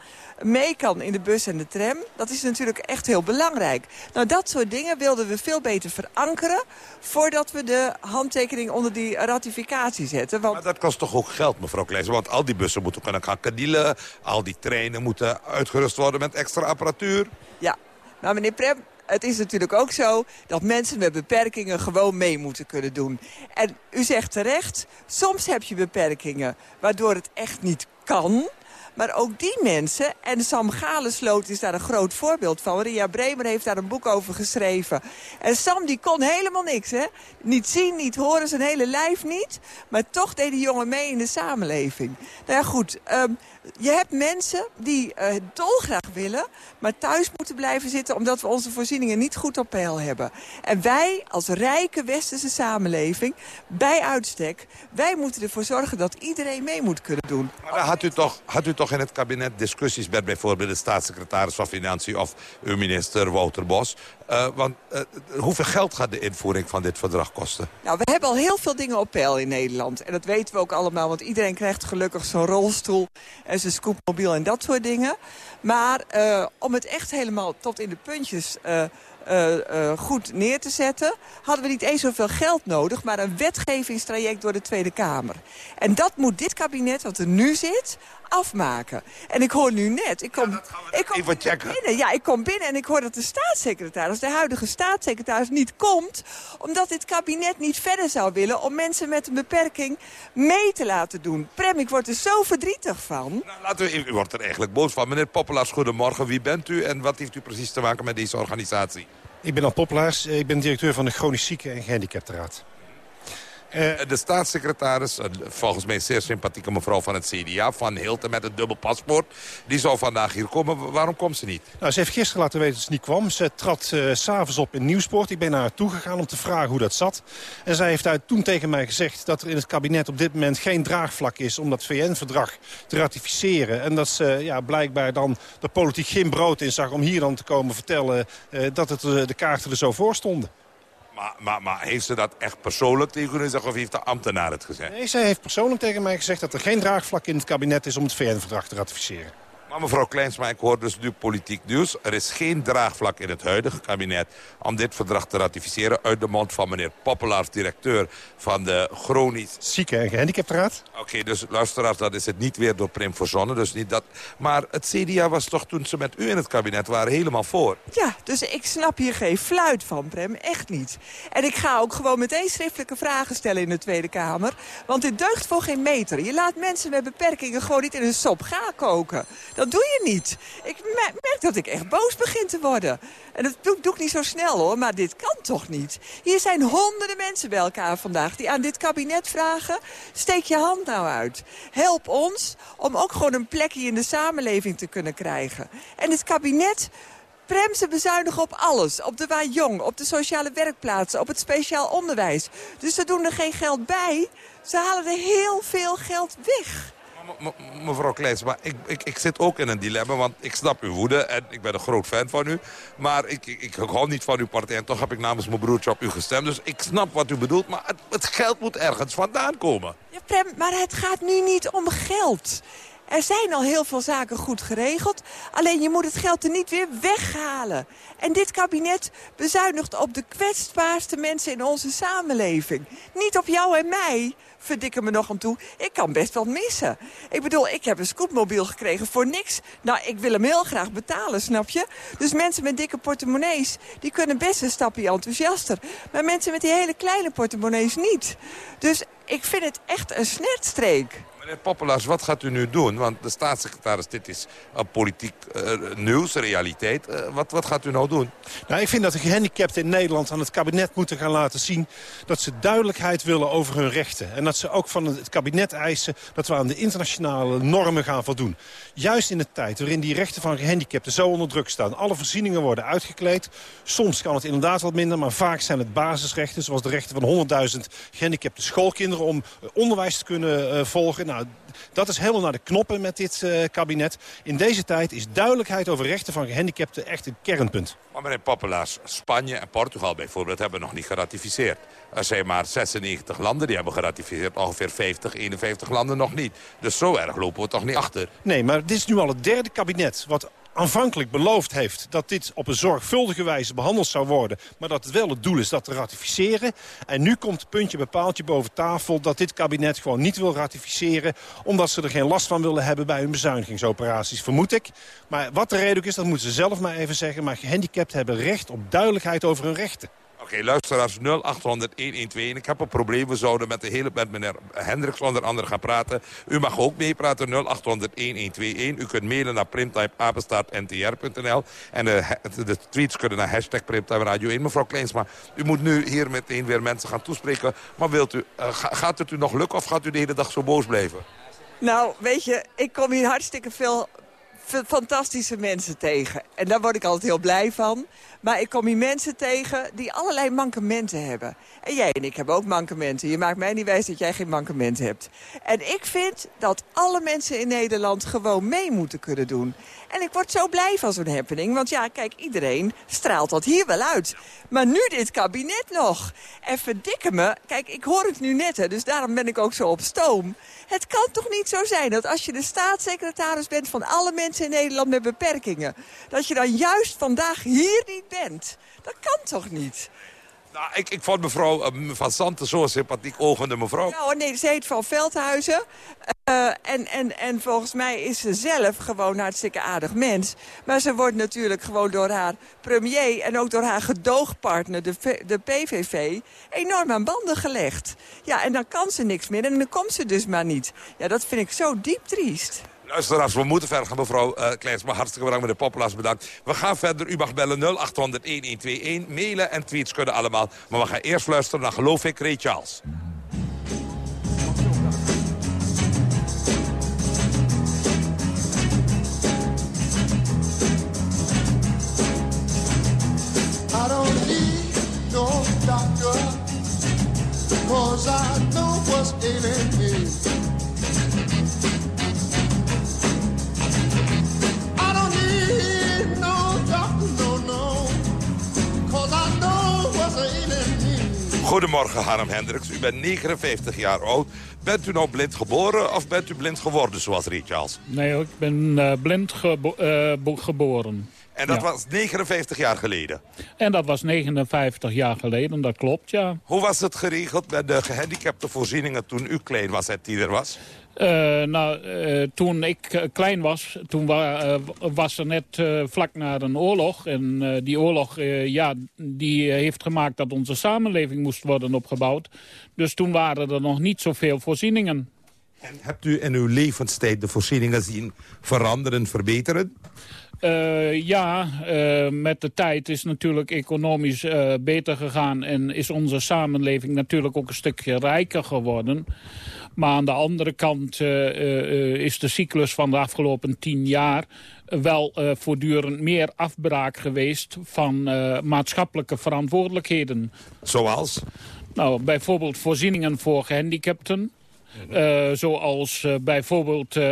mee kan in de bus en de tram. Dat is natuurlijk echt heel belangrijk. Nou, dat soort dingen wilden we veel beter verankeren... voordat we de handtekening onder die ratificatie zetten. Want... Maar dat kost toch ook geld, mevrouw Kleijs? Want al die bussen moeten kunnen gaan kadielen. Al die treinen moeten uitgerust worden met extra apparatuur. Ja, maar meneer Prem, het is natuurlijk ook zo dat mensen met beperkingen gewoon mee moeten kunnen doen. En u zegt terecht, soms heb je beperkingen waardoor het echt niet kan... Maar ook die mensen, en Sam Galesloot is daar een groot voorbeeld van. Ria Bremer heeft daar een boek over geschreven. En Sam die kon helemaal niks, hè. Niet zien, niet horen, zijn hele lijf niet. Maar toch deed die jongen mee in de samenleving. Nou ja, goed. Um, Je hebt mensen die uh, dolgraag willen, maar thuis moeten blijven zitten... omdat we onze voorzieningen niet goed op peil hebben. En wij als rijke westerse samenleving, bij uitstek... wij moeten ervoor zorgen dat iedereen mee moet kunnen doen. Maar had u toch, had u toch in het kabinet discussies met bijvoorbeeld de staatssecretaris van Financiën... of uw minister Wouter Bos? Uh, want uh, hoeveel geld gaat de invoering van dit verdrag kosten? Nou, we hebben al heel veel dingen op peil in Nederland. En dat weten we ook allemaal, want iedereen krijgt gelukkig zo'n rolstoel... en zijn scoopmobiel en dat soort dingen. Maar uh, om het echt helemaal tot in de puntjes... Uh, uh, goed neer te zetten... hadden we niet eens zoveel geld nodig... maar een wetgevingstraject door de Tweede Kamer. En dat moet dit kabinet, wat er nu zit, afmaken. En ik hoor nu net... Ik kom, ja, ik kom even checken. Binnen, ja, ik kom binnen en ik hoor dat de staatssecretaris... de huidige staatssecretaris niet komt... omdat dit kabinet niet verder zou willen... om mensen met een beperking mee te laten doen. Prem, ik word er zo verdrietig van. Nou, laten we, u wordt er eigenlijk boos van. Meneer Poppelaars, goedemorgen. Wie bent u en wat heeft u precies te maken met deze organisatie? Ik ben Al Poppelaars. Ik ben directeur van de Chronisch Zieken en Gehandicaptenraad. Uh, de staatssecretaris, volgens mij zeer sympathieke mevrouw van het CDA... van Hilten met het dubbel paspoort, die zou vandaag hier komen. Waarom komt ze niet? Nou, ze heeft gisteren laten weten dat ze niet kwam. Ze trad uh, s'avonds op in Nieuwsport. Ik ben naar haar toe gegaan om te vragen hoe dat zat. En zij heeft uit toen tegen mij gezegd dat er in het kabinet op dit moment geen draagvlak is... om dat VN-verdrag te ratificeren. En dat ze ja, blijkbaar dan de politiek geen brood in zag om hier dan te komen vertellen... Dat het, de kaarten er zo voor stonden. Maar, maar, maar, heeft ze dat echt persoonlijk tegen u gezegd of heeft de ambtenaar het gezegd? Nee, zij heeft persoonlijk tegen mij gezegd dat er geen draagvlak in het kabinet is om het VN-verdrag te ratificeren. Maar mevrouw Kleinsma, ik hoor dus nu politiek nieuws. Er is geen draagvlak in het huidige kabinet om dit verdrag te ratificeren... uit de mond van meneer Poppelaars, directeur van de chronisch... Zieke en gehandicaptenraad. Oké, okay, dus luisteraars, dat is het niet weer door Prim verzonnen. Dus niet dat... Maar het CDA was toch toen ze met u in het kabinet waren helemaal voor? Ja, dus ik snap hier geen fluit van, Prem. Echt niet. En ik ga ook gewoon meteen schriftelijke vragen stellen in de Tweede Kamer. Want dit deugt voor geen meter. Je laat mensen met beperkingen gewoon niet in een sop gaan koken. Dat doe je niet. Ik merk dat ik echt boos begin te worden. En dat doe, ik niet zo snel hoor, maar dit kan toch niet? Hier zijn honderden mensen bij elkaar vandaag die aan dit kabinet vragen... steek je hand nou uit. Help ons om ook gewoon een plekje in de samenleving te kunnen krijgen. En het kabinet Prem, ze bezuinigen op alles. Op de waar jong, op de sociale werkplaatsen, op het speciaal onderwijs. Dus ze doen er geen geld bij. Ze halen er heel veel geld weg mevrouw Kleins, maar ik, ik, ik zit ook in een dilemma. Want ik snap uw woede en ik ben een groot fan van u. Maar ik, ik, ik hou niet van uw partij. En toch heb ik namens mijn broertje op u gestemd. Dus ik snap wat u bedoelt. Maar het, het geld moet ergens vandaan komen. Ja, Prem, maar het gaat nu niet om geld. Er zijn al heel veel zaken goed geregeld. Alleen je moet het geld er niet weer weghalen. En dit kabinet bezuinigt op de kwetsbaarste mensen in onze samenleving. Niet op jou en mij, verdikken me nog aan toe. Ik kan best wel missen. Ik bedoel, ik heb een scootmobiel gekregen voor niks. Nou, ik wil hem heel graag betalen, snap je? Dus mensen met dikke portemonnees, die kunnen best een stapje enthousiaster. Maar mensen met die hele kleine portemonnees niet. Dus ik vind het echt een snertstreek. Meneer Poppelaars, wat gaat u nu doen? Want de staatssecretaris, dit is een politiek uh, nieuws, realiteit. Uh, wat, wat gaat u nou doen? Nou, ik vind dat de gehandicapten in Nederland aan het kabinet moeten gaan laten zien... dat ze duidelijkheid willen over hun rechten. En dat ze ook van het kabinet eisen dat we aan de internationale normen gaan voldoen. Juist in de tijd waarin die rechten van gehandicapten zo onder druk staan. Alle voorzieningen worden uitgekleed. Soms kan het inderdaad wat minder, maar vaak zijn het basisrechten... zoals de rechten van 100.000 gehandicapte schoolkinderen om onderwijs te kunnen volgen... Nou, dat is helemaal naar de knoppen met dit uh, kabinet. In deze tijd is duidelijkheid over rechten van gehandicapten echt een kernpunt. Maar meneer Poppelaars, Spanje en Portugal bijvoorbeeld hebben nog niet geratificeerd. Er zijn maar 96 landen die hebben geratificeerd. Ongeveer 50, 51 landen nog niet. Dus zo erg lopen we toch niet achter. Nee, maar dit is nu al het derde kabinet wat aanvankelijk beloofd heeft dat dit op een zorgvuldige wijze behandeld zou worden... maar dat het wel het doel is dat te ratificeren. En nu komt puntje bepaaltje boven tafel dat dit kabinet gewoon niet wil ratificeren... omdat ze er geen last van willen hebben bij hun bezuinigingsoperaties, vermoed ik. Maar wat de reden ook is, dat moeten ze zelf maar even zeggen. Maar gehandicapten hebben recht op duidelijkheid over hun rechten. Oké, okay, luisteraars 0800 112. Ik heb een probleem. We zouden met, de hele, met meneer Hendricks onder andere gaan praten. U mag ook meepraten 0800 1121. U kunt mailen naar primtimeapenstaartntr.nl. En de, de, tweets kunnen naar hashtag Primtime Radio 1. Mevrouw Kleinsma, u moet nu hier meteen weer mensen gaan toespreken. Maar wilt u, uh, gaat het u nog lukken of gaat u de hele dag zo boos blijven? Nou, weet je, ik kom hier hartstikke veel fantastische mensen tegen. En daar word ik altijd heel blij van. Maar ik kom hier mensen tegen die allerlei mankementen hebben. En jij en ik hebben ook mankementen. Je maakt mij niet wijs dat jij geen mankement hebt. En ik vind dat alle mensen in Nederland gewoon mee moeten kunnen doen. En ik word zo blij van zo'n happening. Want ja, kijk, iedereen straalt dat hier wel uit. Maar nu dit kabinet nog. En verdikke me, kijk, ik hoor het nu net, hè, dus daarom ben ik ook zo op stoom. Het kan toch niet zo zijn dat als je de staatssecretaris bent van alle mensen in Nederland met beperkingen... dat je dan juist vandaag hier niet bent. Dat kan toch niet? Nou, ik, ik vond mevrouw uh, Van Santen zo'n sympathiek ogende mevrouw. Nou, nee, ze heet Van Veldhuizen. Uh, en, en, en volgens mij is ze zelf gewoon een hartstikke aardig mens. Maar ze wordt natuurlijk gewoon door haar premier... en ook door haar gedoogpartner, de, de PVV... enorm aan banden gelegd. Ja, en dan kan ze niks meer en dan komt ze dus maar niet. Ja, dat vind ik zo diep triest. Luisteraars, we moeten verder gaan, mevrouw uh, Kleinsma. Hartstikke bedankt, meneer Populaars, bedankt. We gaan verder. U mag bellen 0800-1121. Mailen en tweets kunnen allemaal. Maar we gaan eerst luisteren naar Geloof ik, Ray Charles. I know Goedemorgen, Harm Hendricks. U bent 59 jaar oud. Bent u nou blind geboren of bent u blind geworden, zoals Ray Charles? Nee, ik ben uh, blind gebo uh, geboren. En dat Ja. was 59 jaar geleden. En dat was 59 jaar geleden, dat klopt, ja. Hoe was het geregeld met de gehandicapte voorzieningen toen u klein was en tiener was? Eh, nou, eh, toen ik eh, klein was, toen wa was er net vlak na een oorlog. En die oorlog, ja, die heeft gemaakt dat onze samenleving moest worden opgebouwd. Dus toen waren er nog niet zoveel voorzieningen. En hebt u in uw levenstijd de voorzieningen zien veranderen, verbeteren? Ja, met de tijd is natuurlijk economisch beter gegaan... en is onze samenleving natuurlijk ook een stukje rijker geworden. Maar aan de andere kant eh, eh, is de cyclus van de afgelopen tien jaar... wel eh, voortdurend meer afbraak geweest van maatschappelijke verantwoordelijkheden. Zoals? Nou, bijvoorbeeld voorzieningen voor gehandicapten... Uh, zoals uh, bijvoorbeeld uh,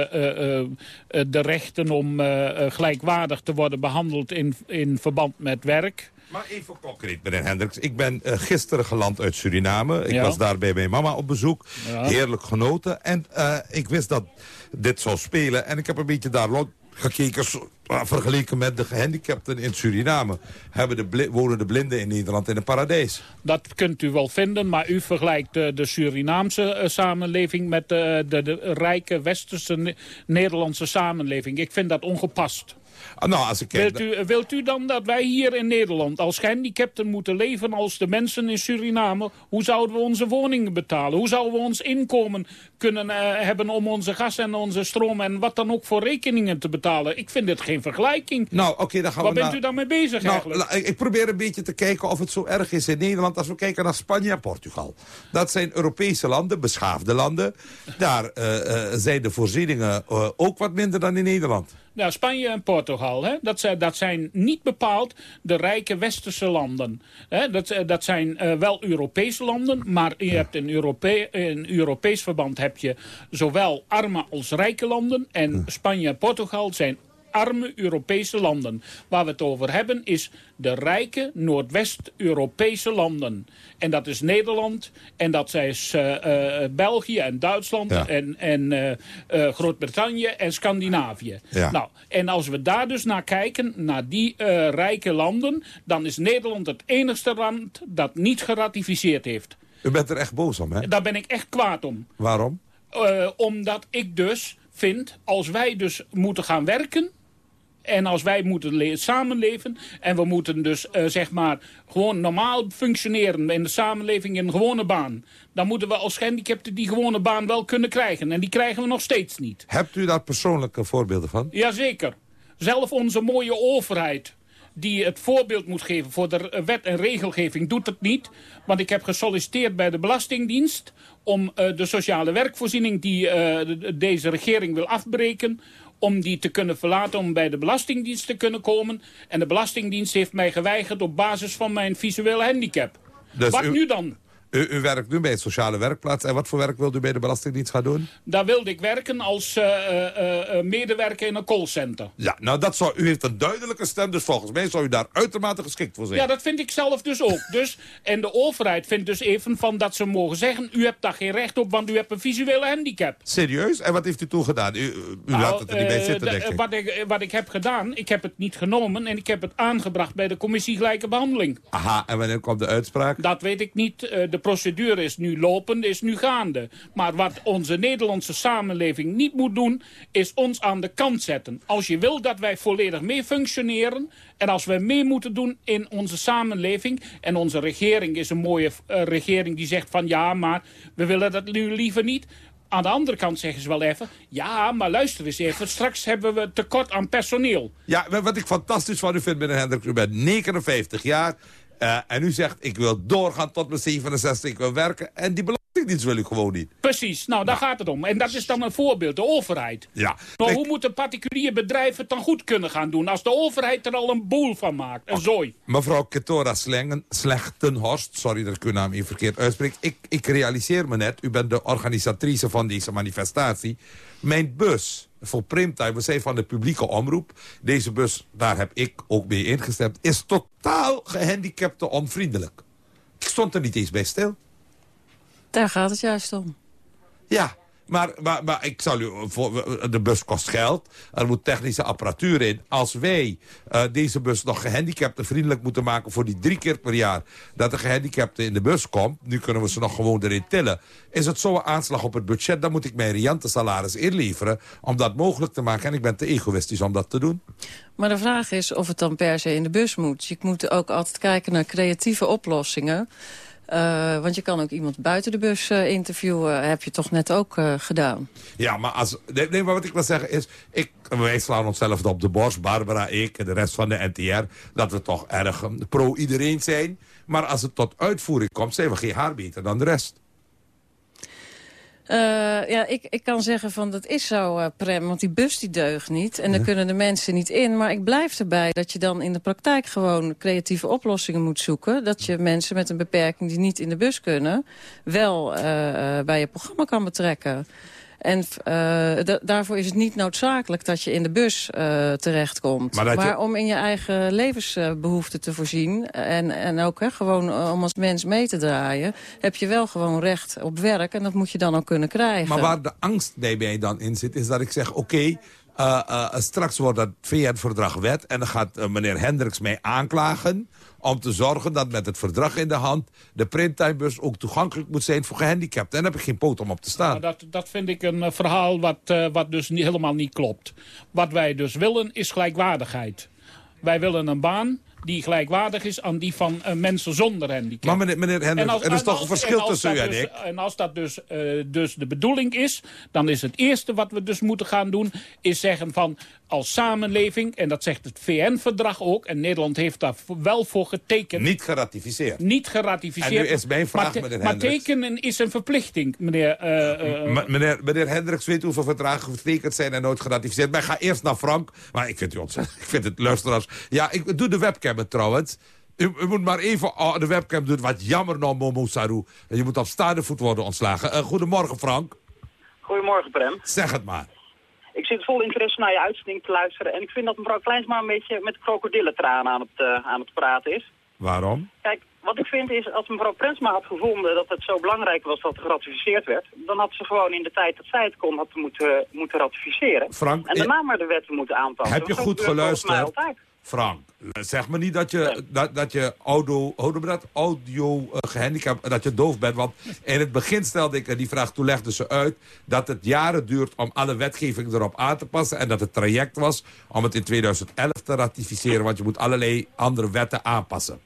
de rechten om gelijkwaardig te worden behandeld in, in verband met werk. Maar even concreet, meneer Hendricks. Ik ben uh, gisteren geland uit Suriname. Ik Ja. was daar bij mijn mama op bezoek. Ja. Heerlijk genoten. En uh, ik wist dat dit zou spelen. En ik heb een beetje daar gekeken... uh, vergeleken met de gehandicapten in Suriname... Hebben de wonen de blinden in Nederland in een paradijs. Dat kunt u wel vinden, maar u vergelijkt de, de Surinaamse eh, samenleving met de, de, de rijke westerse Ne- Nederlandse samenleving. Ik vind dat ongepast. Ah, nou, als ik kijk... Wilt u, wilt u dan dat wij hier in Nederland als gehandicapten moeten leven als de mensen in Suriname? Hoe zouden we onze woningen betalen? Hoe zouden we ons inkomen kunnen eh, hebben om onze gas en onze stroom en wat dan ook voor rekeningen te betalen? Ik vind dit geen vergelijking. Nou, oké, dan gaan Waar we bent naar- u dan mee bezig Nou, eigenlijk? ik probeer een beetje te kijken of het zo erg is in Nederland... als we kijken naar Spanje en Portugal. Dat zijn Europese landen, beschaafde landen. Daar eh, eh, zijn de voorzieningen ook wat minder dan in Nederland. Nou, Spanje en Portugal, hè? Dat, zijn, dat zijn niet bepaald de rijke westerse landen. Hè? Dat, eh, dat zijn eh, wel Europese landen, maar je hebt in, Europe in Europees verband heb je zowel arme als rijke landen. En Spanje en Portugal zijn arme Europese landen. Waar we het over hebben is de rijke Noordwest-Europese landen. En dat is Nederland en dat is eh, eh, België en Duitsland Ja. en, en eh, Groot-Brittannië en Scandinavië. Ja. Nou, en als we daar dus naar kijken, naar die rijke landen... dan is Nederland het enigste land dat niet geratificeerd heeft. U bent er echt boos om, hè? Daar ben ik echt kwaad om. Waarom? Omdat ik dus vind, als wij dus moeten gaan werken... en als wij moeten le- samenleven... en we moeten dus eh, zeg maar gewoon normaal functioneren in de samenleving in een gewone baan... dan moeten we als gehandicapten die gewone baan wel kunnen krijgen. En die krijgen we nog steeds niet. Hebt u daar persoonlijke voorbeelden van? Jazeker. Zelf onze mooie overheid. die het voorbeeld moet geven voor de wet en regelgeving doet het niet. Want ik heb gesolliciteerd bij de Belastingdienst om eh, de sociale werkvoorziening die eh, de- deze regering wil afbreken om die te kunnen verlaten, om bij de Belastingdienst te kunnen komen. En de Belastingdienst heeft mij geweigerd op basis van mijn visuele handicap. Dus Wat u- nu dan? U, u werkt nu bij een sociale werkplaats. En wat voor werk wilt u bij de Belastingdienst gaan doen? Daar wilde ik werken als eh, eh, eh, medewerker in een callcenter. Ja, nou, dat zou, u heeft een duidelijke stem, dus volgens mij zou u daar uitermate geschikt voor zijn. Ja, dat vind ik zelf dus ook. Dus, en de overheid vindt dus even van dat ze mogen zeggen... u hebt daar geen recht op, want u hebt een visuele handicap. Serieus? En wat heeft u toen gedaan? U, u Nou, laat het er niet bij zitten, de- denk ik. Wat, ik, wat ik heb gedaan, ik heb het niet genomen... en ik heb het aangebracht bij de commissie Gelijke Behandeling. Aha, en wanneer komt de uitspraak? Dat weet ik niet. De procedure is nu lopende, is nu gaande. Maar wat onze Nederlandse samenleving niet moet doen... is ons aan de kant zetten. Als je wil dat wij volledig mee functioneren... en als wij mee moeten doen in onze samenleving... en onze regering is een mooie eh, regering die zegt van... ja, maar we willen dat nu liever niet... Aan de andere kant zeggen ze wel even... ja, maar luister eens even, straks hebben we tekort aan personeel. Ja, wat ik fantastisch van u vind, meneer Hendrik, u bent 59 jaar... eh, en u zegt, ik wil doorgaan tot mijn 67, ik wil werken. En die belastingdienst wil u gewoon niet. Precies, nou daar gaat het om. En dat is dan een voorbeeld, de overheid. Ja. Maar hoe moeten particuliere bedrijven het dan goed kunnen gaan doen... als de overheid er al een boel van maakt, een zooi? Mevrouw Ketora Slengen, Slechtenhorst, sorry dat ik uw naam even verkeerd uitspreek. Ik, ik realiseer me net, u bent de organisatrice van deze manifestatie. Mijn bus voor Primtime, we zijn van de publieke omroep. Deze bus, daar heb ik ook mee ingestemd, is totaal gehandicapte onvriendelijk. Ik stond er niet eens bij stil. Daar gaat het juist om. Ja, maar, maar, maar ik zal u voor, de bus kost geld. Er moet technische apparatuur in. Als wij eh, deze bus nog gehandicapten vriendelijk moeten maken... voor die drie keer per jaar dat de gehandicapte in de bus komt... nu kunnen we ze nog gewoon erin tillen... is het zo'n aanslag op het budget... dan moet ik mijn riante salaris inleveren om dat mogelijk te maken. En ik ben te egoïstisch om dat te doen. Maar de vraag is of het dan per se in de bus moet. Je moet ook altijd kijken naar creatieve oplossingen. Eh, want je kan ook iemand buiten de bus eh, interviewen. Heb je toch net ook eh, gedaan. Ja, maar, als, maar wat ik wil zeggen is... Ik, wij slaan onszelf op de borst, Barbara, ik en de rest van de NTR... dat we toch erg eh, pro-iedereen zijn. Maar als het tot uitvoering komt, zijn we geen haar beter dan de rest. Eh, ja, ik, ik kan zeggen van dat is zo, eh, Prem, want die bus die deugt niet. En daar kunnen de mensen niet in. Maar ik blijf erbij dat je dan in de praktijk gewoon creatieve oplossingen moet zoeken. Dat je mensen met een beperking die niet in de bus kunnen... wel eh, bij je programma kan betrekken. En eh, da- daarvoor is het niet noodzakelijk dat je in de bus eh, terechtkomt. Maar Maar, je- om in je eigen levensbehoeften te voorzien... en, en ook hè, gewoon eh, om als mens mee te draaien... heb je wel gewoon recht op werk en dat moet je dan ook kunnen krijgen. Maar waar de angst bij mij dan in zit, is dat ik zeg... oké, eh, eh, straks wordt dat VN-verdrag wet... en dan gaat eh, meneer Hendricks mij aanklagen... om te zorgen dat met het verdrag in de hand... de printtimebus ook toegankelijk moet zijn voor gehandicapten. En dan heb ik geen poot om op te staan. Nou, dat, dat vind ik een eh, verhaal wat, eh, wat dus niet, helemaal niet klopt. Wat wij dus willen is gelijkwaardigheid. Wij willen een baan die gelijkwaardig is aan die van eh, mensen zonder handicap. Maar meneer, meneer als- er is toch een verschil tussen u en dus- ik? En als dat dus, eh, dus de bedoeling is, dan is het eerste wat we dus moeten gaan doen... is zeggen van als samenleving, en dat zegt het VN-verdrag ook... en Nederland heeft daar wel voor getekend... Niet geratificeerd. Niet geratificeerd. En nu is mijn vraag, meneer maar tekenen is een verplichting, meneer... eh, meneer, meneer Hendricks weet hoeveel verdragen getekend zijn en nooit geratificeerd. Maar ik ga eerst naar Frank. Maar ik vind, u ontzettend, ik vind het luisteraars... Ja, ik doe de webcam het trouwens. U, u moet maar even oh, de webcam doen. Wat jammer nou, Momo Saru. Je moet op staande voet worden ontslagen. Eh, goedemorgen, Frank. Goedemorgen, Prem. Zeg het maar. Ik zit vol interesse naar je uitzending te luisteren. En ik vind dat mevrouw Kleinsma een beetje met krokodillentranen aan het, eh, aan het praten is. Waarom? Kijk, wat ik vind is, als mevrouw Prensma had gevonden dat het zo belangrijk was dat het geratificeerd werd, dan had ze gewoon in de tijd dat zij het kon, had moeten, moeten ratificeren. Frank, en daarna maar de wetten moeten aanpassen. Heb je goed geluisterd? Frank, zeg me niet dat je, dat, dat je audio, dat? audio eh, gehandicapt, dat je doof bent. Want in het begin stelde ik, en die vraag toen legde ze uit... dat het jaren duurt om alle wetgeving erop aan te passen... en dat het traject was om het in 2011 te ratificeren... want je moet allerlei andere wetten aanpassen.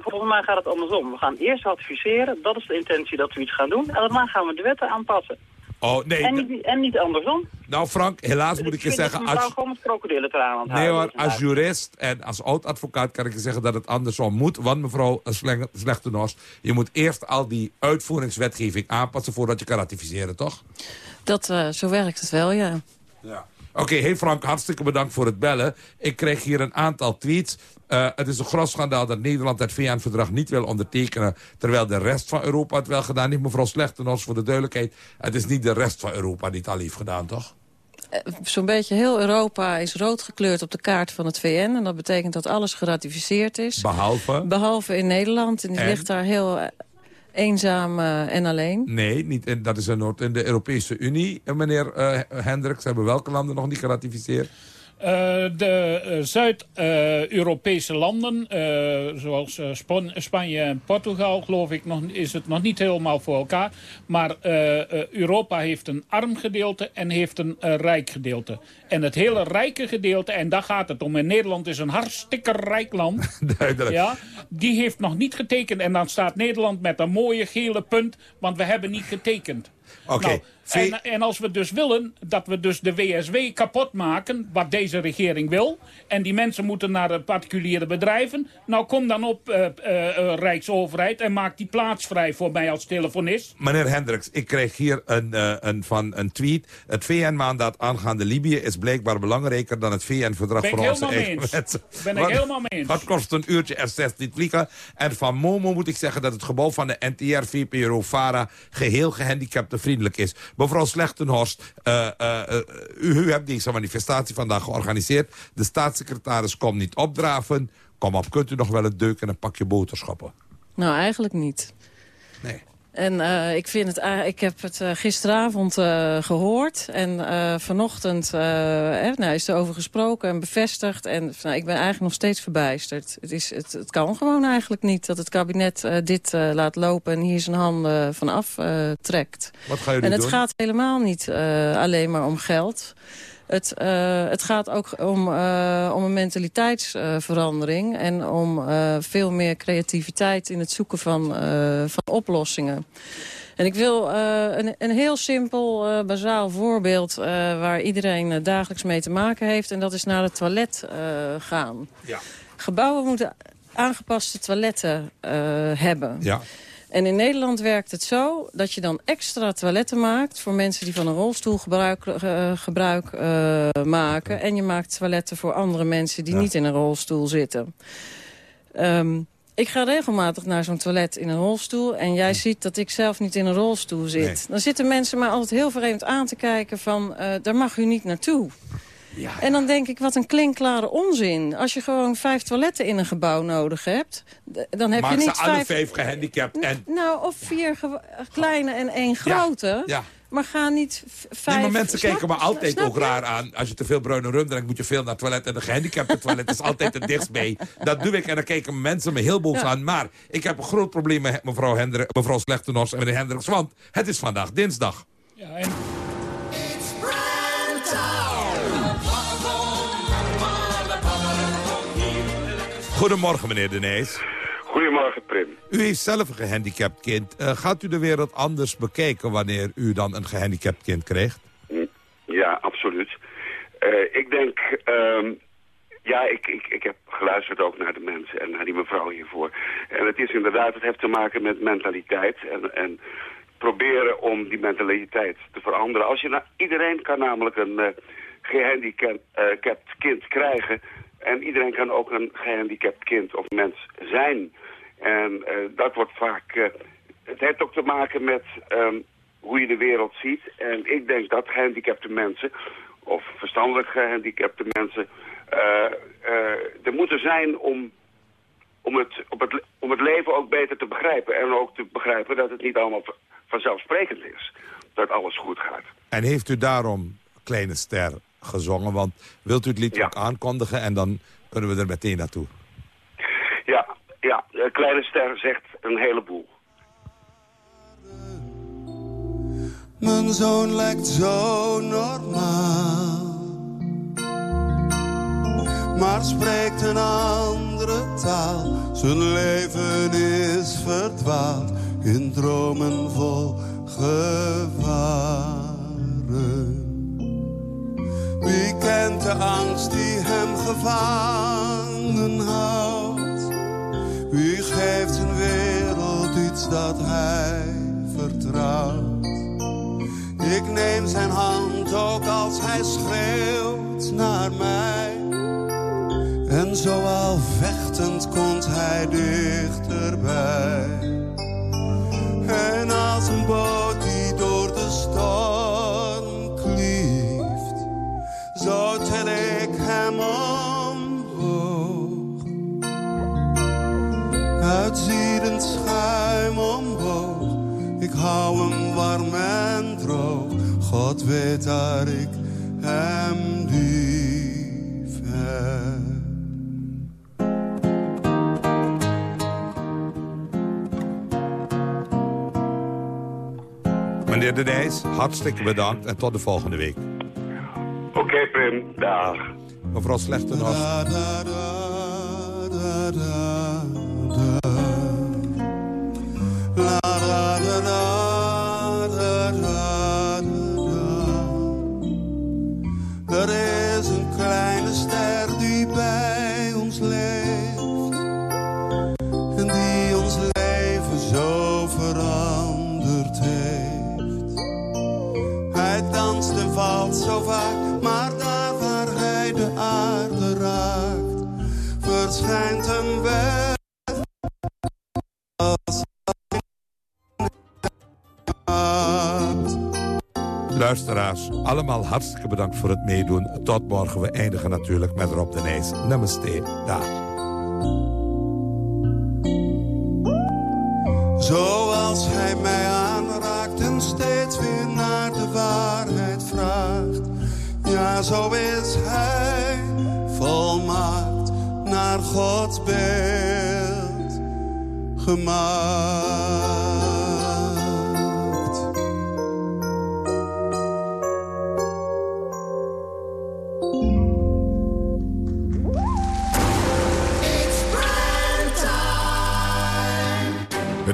Volgens mij gaat het andersom. We gaan eerst ratificeren, dat is de intentie dat we iets gaan doen. En daarna gaan we de wetten aanpassen. Oh, nee. En niet, en niet andersom. Nou Frank, helaas moet ik je zeggen... Als, gewoon met krokodillentranen nee hoor, als jurist en als oud-advocaat kan ik je zeggen dat het andersom moet. Want mevrouw Slechtenhorst, je moet eerst al die uitvoeringswetgeving aanpassen... voordat je kan ratificeren, toch? Dat, eh, zo werkt het wel, ja. Ja. Oké, hey Frank, hartstikke bedankt voor het bellen. Ik kreeg hier een aantal tweets. Eh, het is een groot schandaal dat Nederland het VN-verdrag niet wil ondertekenen... terwijl de rest van Europa het wel gedaan heeft. Mevrouw Slechtenhorst, voor de duidelijkheid... het is niet de rest van Europa die het al heeft gedaan, toch? Eh, Zo'n beetje heel Europa is rood gekleurd op de kaart van het VN. En dat betekent dat alles geratificeerd is. Behalve? Behalve in Nederland. En die En? ligt daar heel eh, eenzaam eh, en alleen. Nee, niet dat is een noord in de Europese Unie, eh, meneer eh Hendricks. Hebben welke landen nog niet geratificeerd? Eh, de eh, Zuid-Europese landen, eh, zoals Span- Spanje en Portugal, geloof ik, nog, is het nog niet helemaal voor elkaar. Maar Europa heeft een arm gedeelte en heeft een rijk gedeelte. En het hele rijke gedeelte, en daar gaat het om. En Nederland is een hartstikke rijk land. Duidelijk. Ja, die heeft nog niet getekend. En dan staat Nederland met een mooie gele punt, want we hebben niet getekend. Oké, Nou, en, en als we dus willen dat we dus de WSW kapot maken, wat deze regering wil, en die mensen moeten naar de particuliere bedrijven, nou kom dan op eh, eh, eh, Rijksoverheid en maak die plaats vrij voor mij als telefonist. Meneer Hendricks, ik kreeg hier een, een, van een tweet. Het VN-mandaat aangaande Libië is blijkbaar belangrijker dan het VN-verdrag voor onze eigen eens. mensen. Ben ik helemaal mee eens. Wat kost een uurtje R16 vliegen? En van Momo moet ik zeggen dat het gebouw van de NTR VPRO VARA geheel gehandicaptenvriendelijk is. Mevrouw Slechtenhorst, eh, eh, u, u hebt deze manifestatie vandaag georganiseerd. De staatssecretaris komt niet opdraven. Kom op, kunt u nog wel een deuk en een pakje botenschappen? Nou, eigenlijk niet. Nee. En eh, ik, vind het, ik heb het eh, gisteravond eh, gehoord. En vanochtend eh, nou, is er over gesproken en bevestigd. En nou, ik ben eigenlijk nog steeds verbijsterd. Het, is, het, het kan gewoon eigenlijk niet dat het kabinet dit laat lopen... en hier zijn handen vanaf trekt. Wat gaan jullie en het doen? gaat helemaal niet alleen maar om geld... Het, eh, het gaat ook om, eh, om een mentaliteitsverandering... en om eh, veel meer creativiteit in het zoeken van, eh, van oplossingen. En ik wil eh, een, een heel simpel, eh, bazaal voorbeeld... eh, waar iedereen eh, dagelijks mee te maken heeft... en dat is naar het toilet eh, gaan. Ja. Gebouwen moeten aangepaste toiletten eh, hebben. Ja. En in Nederland werkt het zo dat je dan extra toiletten maakt... voor mensen die van een rolstoel gebruik, eh, gebruik eh, maken. En je maakt toiletten voor andere mensen die niet in een rolstoel zitten. Ehm, ik ga regelmatig naar zo'n toilet in een rolstoel... en jij ziet dat ik zelf niet in een rolstoel zit. Nee. Dan zitten mensen mij altijd heel vreemd aan te kijken van... eh, daar mag u niet naartoe. En dan denk ik, wat een klinkklare onzin. Als je gewoon vijf toiletten in een gebouw nodig hebt... dan heb Maak je niet ze alle vijf... vijf gehandicapt en... Nou, of vier kleine en één grote. ja. Maar ga niet vijf... Nee, maar mensen Snap- kijken me altijd snap ook raar aan. Als je te veel bruine rum drinkt, moet je veel naar het toilet. En de gehandicapte toilet is altijd het dichtst bij. Dat doe ik en dan kijken mensen me heel boos Ja. aan. Maar ik heb een groot probleem met mevrouw, Hendri mevrouw Slechtenhorst en meneer Hendricks. Want het is vandaag dinsdag. Ja, en Goedemorgen, meneer De Nijs. Goedemorgen, Prim. U heeft zelf een gehandicapt kind. Eh, gaat u de wereld anders bekijken wanneer u dan een gehandicapt kind krijgt? Ja, absoluut. Eh, ik denk, ehm, ja, ik, ik, ik heb geluisterd ook naar de mensen en naar die mevrouw hiervoor. En het is inderdaad, het heeft te maken met mentaliteit en, en proberen om die mentaliteit te veranderen. Als je nou, iedereen kan namelijk een eh, gehandicapt eh, capt kind krijgen en iedereen kan ook een gehandicapt kind of mens zijn. En eh, dat wordt vaak, eh, het heeft ook te maken met ehm, hoe je de wereld ziet. En ik denk dat gehandicapte mensen, of verstandelijk gehandicapte mensen, eh, er moeten zijn om, om, het, op het, om het leven ook beter te begrijpen. En ook te begrijpen dat het niet allemaal vanzelfsprekend is. Dat alles goed gaat. En heeft u daarom Kleine Ster gezongen? Want wilt u het lied ook aankondigen en dan kunnen we er meteen naartoe. Ja, ja, Kleine Ster zegt een heleboel. Mijn zoon lijkt zo normaal, maar spreekt een andere taal. Zijn leven is verdwaald in dromen vol gevaar. De angst die hem gevangen houdt. Wie geeft een wereld iets dat hij vertrouwt? Ik neem zijn hand ook als hij schreeuwt naar mij. En zo al vechtend komt hij dichterbij. En als een boot die door de storm zo tel ik hem omhoog. Uitziedend schuim omhoog, ik hou hem warm en droog. God weet dat ik hem lief heb. Meneer De Nijs, hartstikke bedankt en tot de volgende week. Oké, Prim. Dag. Mevrouw Slechtenhoff. Da, da, da, da, da. La, Luisteraars, allemaal hartstikke bedankt voor het meedoen. Tot morgen. We eindigen natuurlijk met Rob de Nijs. Namaste. Dag. Zoals hij mij aanraakt en steeds weer naar de waarheid vraagt. Ja, zo is hij volmaakt naar Gods beeld gemaakt.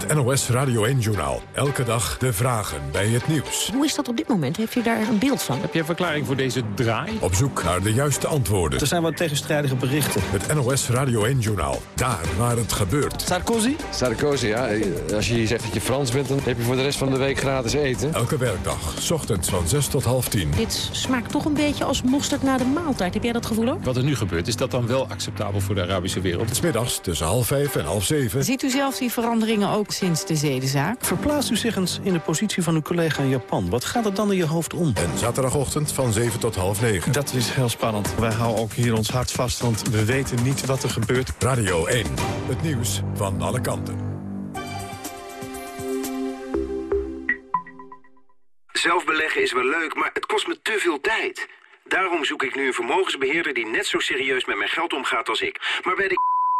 Het NOS Radio 1-journaal. Elke dag de vragen bij het nieuws. Hoe is dat op dit moment? Heeft u daar een beeld van? Heb je een verklaring voor deze draai? Op zoek naar de juiste antwoorden. Er zijn wat tegenstrijdige berichten. Het NOS Radio 1-journaal. Daar waar het gebeurt. Sarkozy? Sarkozy, ja. Als je hier zegt dat je Frans bent, dan heb je voor de rest van de week gratis eten. Elke werkdag, ochtends van 6 tot half 10. Dit smaakt toch een beetje als mosterd na de maaltijd. Heb jij dat gevoel ook? Wat er nu gebeurt, is dat dan wel acceptabel voor de Arabische wereld? Smiddags tussen half 5 en half 7. Ziet u zelf die veranderingen ook sinds de zedenzaak? Verplaatst u zich eens in de positie van uw collega in Japan. Wat gaat er dan in je hoofd om? En zaterdagochtend van 7 tot half 9. Dat is heel spannend. Wij houden ook hier ons hart vast, want we weten niet wat er gebeurt. Radio 1. Het nieuws van alle kanten. Zelf beleggen is wel leuk, maar het kost me te veel tijd. Daarom zoek ik nu een vermogensbeheerder die net zo serieus met mijn geld omgaat als ik. Maar bij de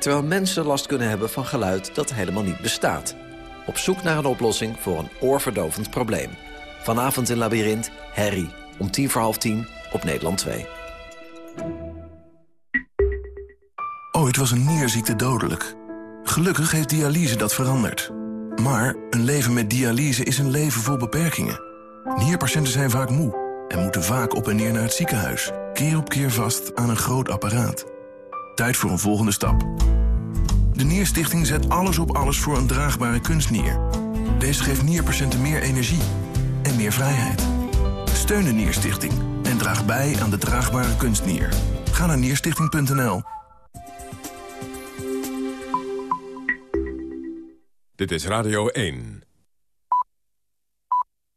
Terwijl mensen last kunnen hebben van geluid dat helemaal niet bestaat. Op zoek naar een oplossing voor een oorverdovend probleem. Vanavond in Labyrinth, Harry. Om tien voor half tien op Nederland 2. Ooit was een nierziekte dodelijk. Gelukkig heeft dialyse dat veranderd. Maar een leven met dialyse is een leven vol beperkingen. Nierpatiënten zijn vaak moe en moeten vaak op en neer naar het ziekenhuis. Keer op keer vast aan een groot apparaat. Tijd voor een volgende stap. De Nierstichting zet alles op alles voor een draagbare kunstnier. Deze geeft nierpatiënten meer energie en meer vrijheid. Steun de Nierstichting en draag bij aan de draagbare kunstnier. Ga naar nierstichting.nl. Dit is Radio 1.